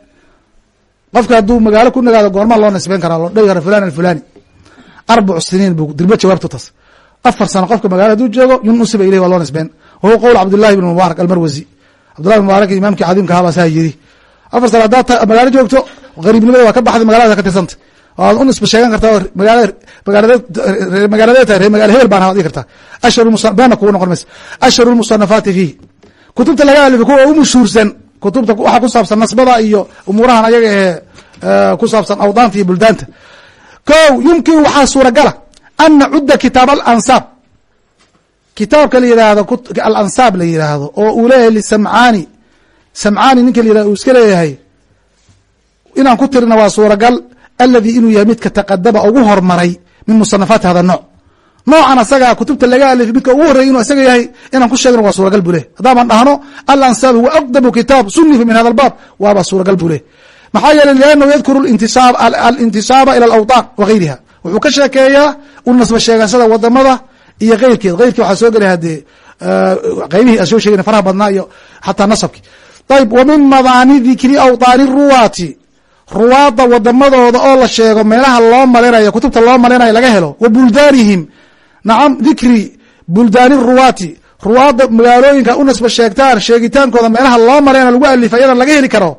qofka hadduu magaalo ku nagaado goormaa loo nisbeyn karaa loo dhigi kara fulan alfulani. Arbacu siniin bu dirbo jawaabtu tas. Afar sano qofka magalo haduu joogo nusiba ilayh waa loo nisbeen wahuwa qowl cabdillahi ibn mubaarak almarwasi cabdullahi ibn mubaarak imaamkii cadiimka ahaa baa saa yiri afar sano haddaad magaalo joogto gariibnimada waa ka baxday magalada ka tirsanta waad u nisba sheegan kartaa magaalada magaaladeed tahay ree magaala hebel baan dhigi kartaa. Ashhur beena kugu noqon maysa ashhuru lmusanafaati fiih kutubta laga alifay kuwa u mashhuursan kutubta waxaa ku saabsan nasbada iyo umuurahan ayaga ee ku saabsan awdaanta iyo buldaanta. Ko yumkin waxaa suuragala an nacudda kitaab alansaab. Kitaabka la yihahdo alansaab la yidhaahdo oo uu leeyahay lisamcaani samcaani ninka la yihahdo uu iska leeyahay inaan ku tirina waa suuragal aladi inuu yahay midka taqadama ugu hormaray min musanafaati hada nooc. Noocan asagaa kutubta laga alifay midka ugu horreyay inuu isaga yahay inaan ku sheegno waa suuragal buu leh haddaaban dhahno alansaab huwa aqdamu kitaab sunifa min hada albaab waaba suuragal buu leh maxaa yeeley liannahu yadkuru alintisaaba ila alawطaan wa gayriha wuxuu ka sheekeeyaa u nasba sheegashada waddamada iyo keyrkeed keyrkii waxaa soo gelay hadee qaybihii aan soo sheegin faraha badnaa iyo xataa nasabki ayb wa min madaani dikri awdaani ruwaati. Ruwaadda wadamadooda oo la sheego meelaha loo malinaya kutubta loo malinaya laga helo wa buldaanihim. Nacam dikri buldaani ruwaati. Ruwaadda magaalooyinka u nasba sheegtaan sheegitaankooda meelaha loo malinaya lagu alifay yadaan laga heli karo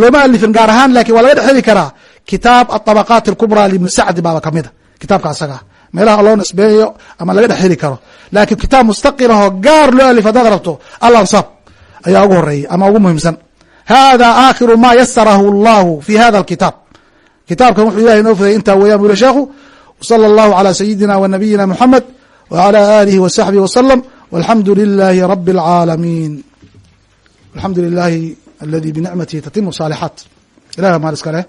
looma alifin gaar ahaan laakiin waa laga dhex heli karaa kitaab aabaqaat alkubraa libni sacdi baaba ka mid a kitaabka asaga. Meelaha loo nasbeeyo ama laga dhex heli karo. Laakiin kitaab mustaqil ahoo gaar loo alif haddaad rabto alansaab ayaa ugu horeeyay ama ugu muhiimsan hada aakhiru ma yasarahu اllahu fi hada اlkitaab kitaabkan wuxuu ilahay inoo fuday intaa weeyaan bu yhi sheekhu wslى اllahu عalى sayidina w nabiyina mxamed w عlى alihi w saxbihi wslm walxamdu lilahi rabi اlcaalamiin alxamdu lilahi aladi binicmatihi tatimu saalixaat ilahi baa maal iska leh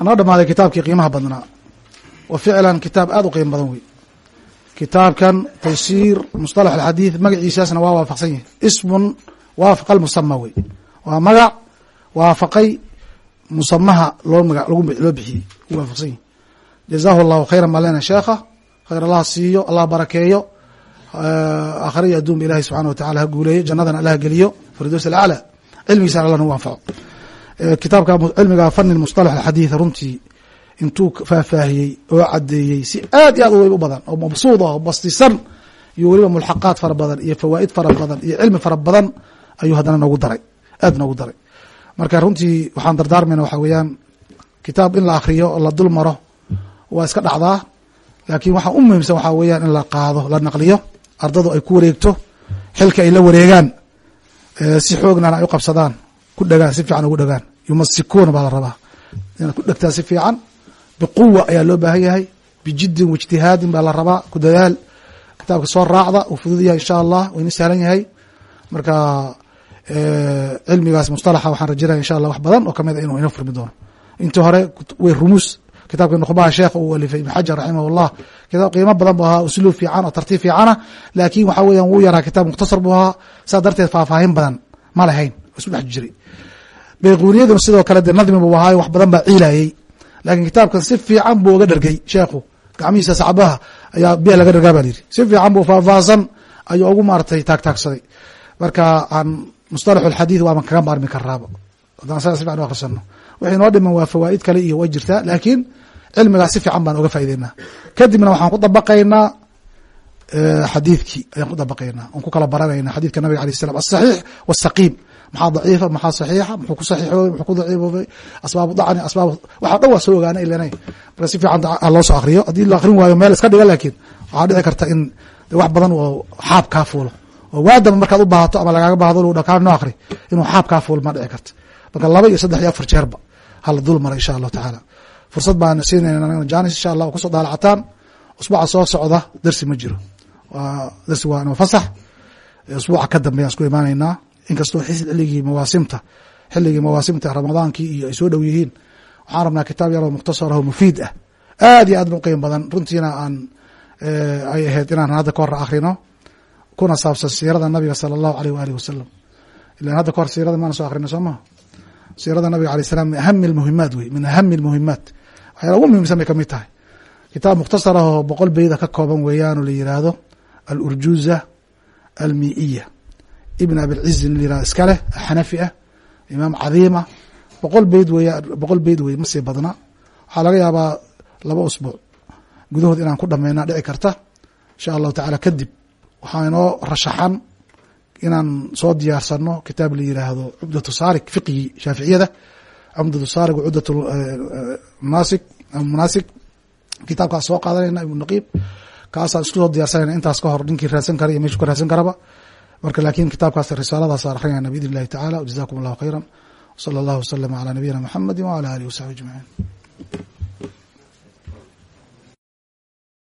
anoo dhamaaday kitaabkii qiimaha badnaa wa ficlan kitaab aad u qiimo badan wey kitaabkan taysiir musطalax alxadiid magaciisaasna waa waafaqsan yahay ismun waafaqa almusama wey waa magac waafaqay musamaha loo maga loo bixiyey u waafaqsan yahy jazahu allahu khayra malena sheekha khayr allah siiyo allah barakeeyo aakhriya adduunba ilahi subxana wa tacala ha guuleeyo jannadana allah geliyo firdows alaclى cilmigiisana alla nagu anfaco kitaabka cilmiga fani musطalax alxadiid runtii intuu faahfaahiyey oo cadeeyey si aad iyo aad u u badan oo mabsuud ah oo bastisan iyo weliba mulxaqaad fara badan iyo fawaa'id fara badan iyo cilmi fara badan ayuu haddana noogu daray aad noogu daray. Marka runtii waxaan dardaarmayna waxaa weeyaan kitaab in la akriyo oo la dul maro waa iska dhacdaa laakiin waxaa u muhiimsan waxaa weeyaan in la qaado la naqliyo ardadu ay ku wareegto xilka ay la wareegaan si xoognana ay u qabsadaan ku dhagaan si fiican ugu dhagaan. Yumasikuuna baa la rabaa inaad ku dhegtaa si fiican biquwa ayaa loo baahan yahay. Bijiddin waijtihaadin baa la rabaa. Ku dadaal kitaabka soo raacda uu fudud yahay insha allah wayna sahlan yahay. Marka cilmigaas mustalaxa waxaan rajaynaya insha allah wax badan oo ka mid a inuu ina furmi doono. Intii hore way rumuus kitaabka nuqbaha sheekha uu alifay ibn xajar raximah llah kitaab qiimo badan bu ahaa usluub fiican oo tartiib fiicana laakin waxa weeyaan wuu yaraa kitaab mukhtasar buu ahaa. Saa darteed faahfaahin badan ma lahayn. Isu dhex jiray bayquuniyaduna sidoo kale dee nadmi buu ahaayo wax badan baa ciilayey laakiin kitaabkan si fiican buu oga dhergey sheekhu. Gacmihiisa sacbaha ayaa biya laga dhergaa ba layidhi si fiican buu faahfaahsan ayuu ugu maaratay taagtaagsaday marka aan mustalaxu alxadiid waaban kaga maarmi karaaba haddaan saga si fiican u akhrisano wixii noo dhiman waa fawaa'id kale iyo way jirtaa laakiin cilmigaas si fiican baan oga faa'ideynaa kadibna waxaan ku dabaqaynaa xadiidkii ayaan ku dabaqaynaa. On ku kala baranayna xadidka nabiga alayh salam asaxiix wasaqiim maxaa daciifa maxaa saxiixa muxuu ku saxiixoobay muxuu ku daciifoobay? Asbaabu dacni asbaab waxa dhan waa soo ogaana ilanay marka si fiican loo soo akriyo haddii la akrin waayo meel iska dhiga laakiin waxaa dhici karta in wax badan oo xaab kaa fuulo. Oo waadaba markaad u baahato ama lagaaga baahdo lu kaa noo akri inuu xaab kaa fuulo ma dhici karta. Marka laba iyo saddex iyo afar jeerba hala dul mara insha allahu tacaala. Fursad baan siinayna janis insha allah ku soo daalacataan usbuuca soo socda darsi ma jiro. Darsi waa fasax. Usbuuca ka dambeya isku imaanaynaa inkastoo xilligii mawaasimta xilligii mawaasimta ramadaankii iyo ay soo dhow yihiin waxaan rabnaa kitaab yaroo mukhtasar aho mufiid ah. Aad iyo aad u qiim badan. Runtiina aan ay ahayd inaan hadda ka hor akhrino kuna saabsan siirada nabiga sala allahu aleyh waalihi wasalam ilan hadda kahor siirada maana soo akhrina soo maha siirada nabiga alay salam min ahami lmuhimaat wey min ahami lmuhimaat waxyaala ugu muhimsan bay ka mid tahay. Kitaab mukhtasar ah boqol beyda ka kooban weeyaanoo la yiraahdo alurjuza almiiya ibn abilcizin la yiraahdo iska leh xanafi ah imaam cadiima boqol beyd weya boqol beyd wey ma sii badna. Waxaa laga yaabaa laba usbuuc gudahood inaan ku dhameynaa dhici karta. Insha allahu tacaala kadib waxaa inoo rashaxan inaan soo diyaarsano kitaab la yiraahdo cubdatu saarig fiqigii shaaficiyada cumdatu saarig cudat naasig munaasig kitaabkaas soo qaadanayna ibnu naqiib. Kaasaan isku soo diyarsanayna intaas ka hor ninkii raadsan kara iyo meeshu ka raadsan karaba marka laakiin kitaabkaas risaaladaas aan akrinayna biidn illahi tacala wjazakum allahu khayra wsala allahu waslama calaa nabiyina muxamedi wala alihi wasaxbi ajmaciin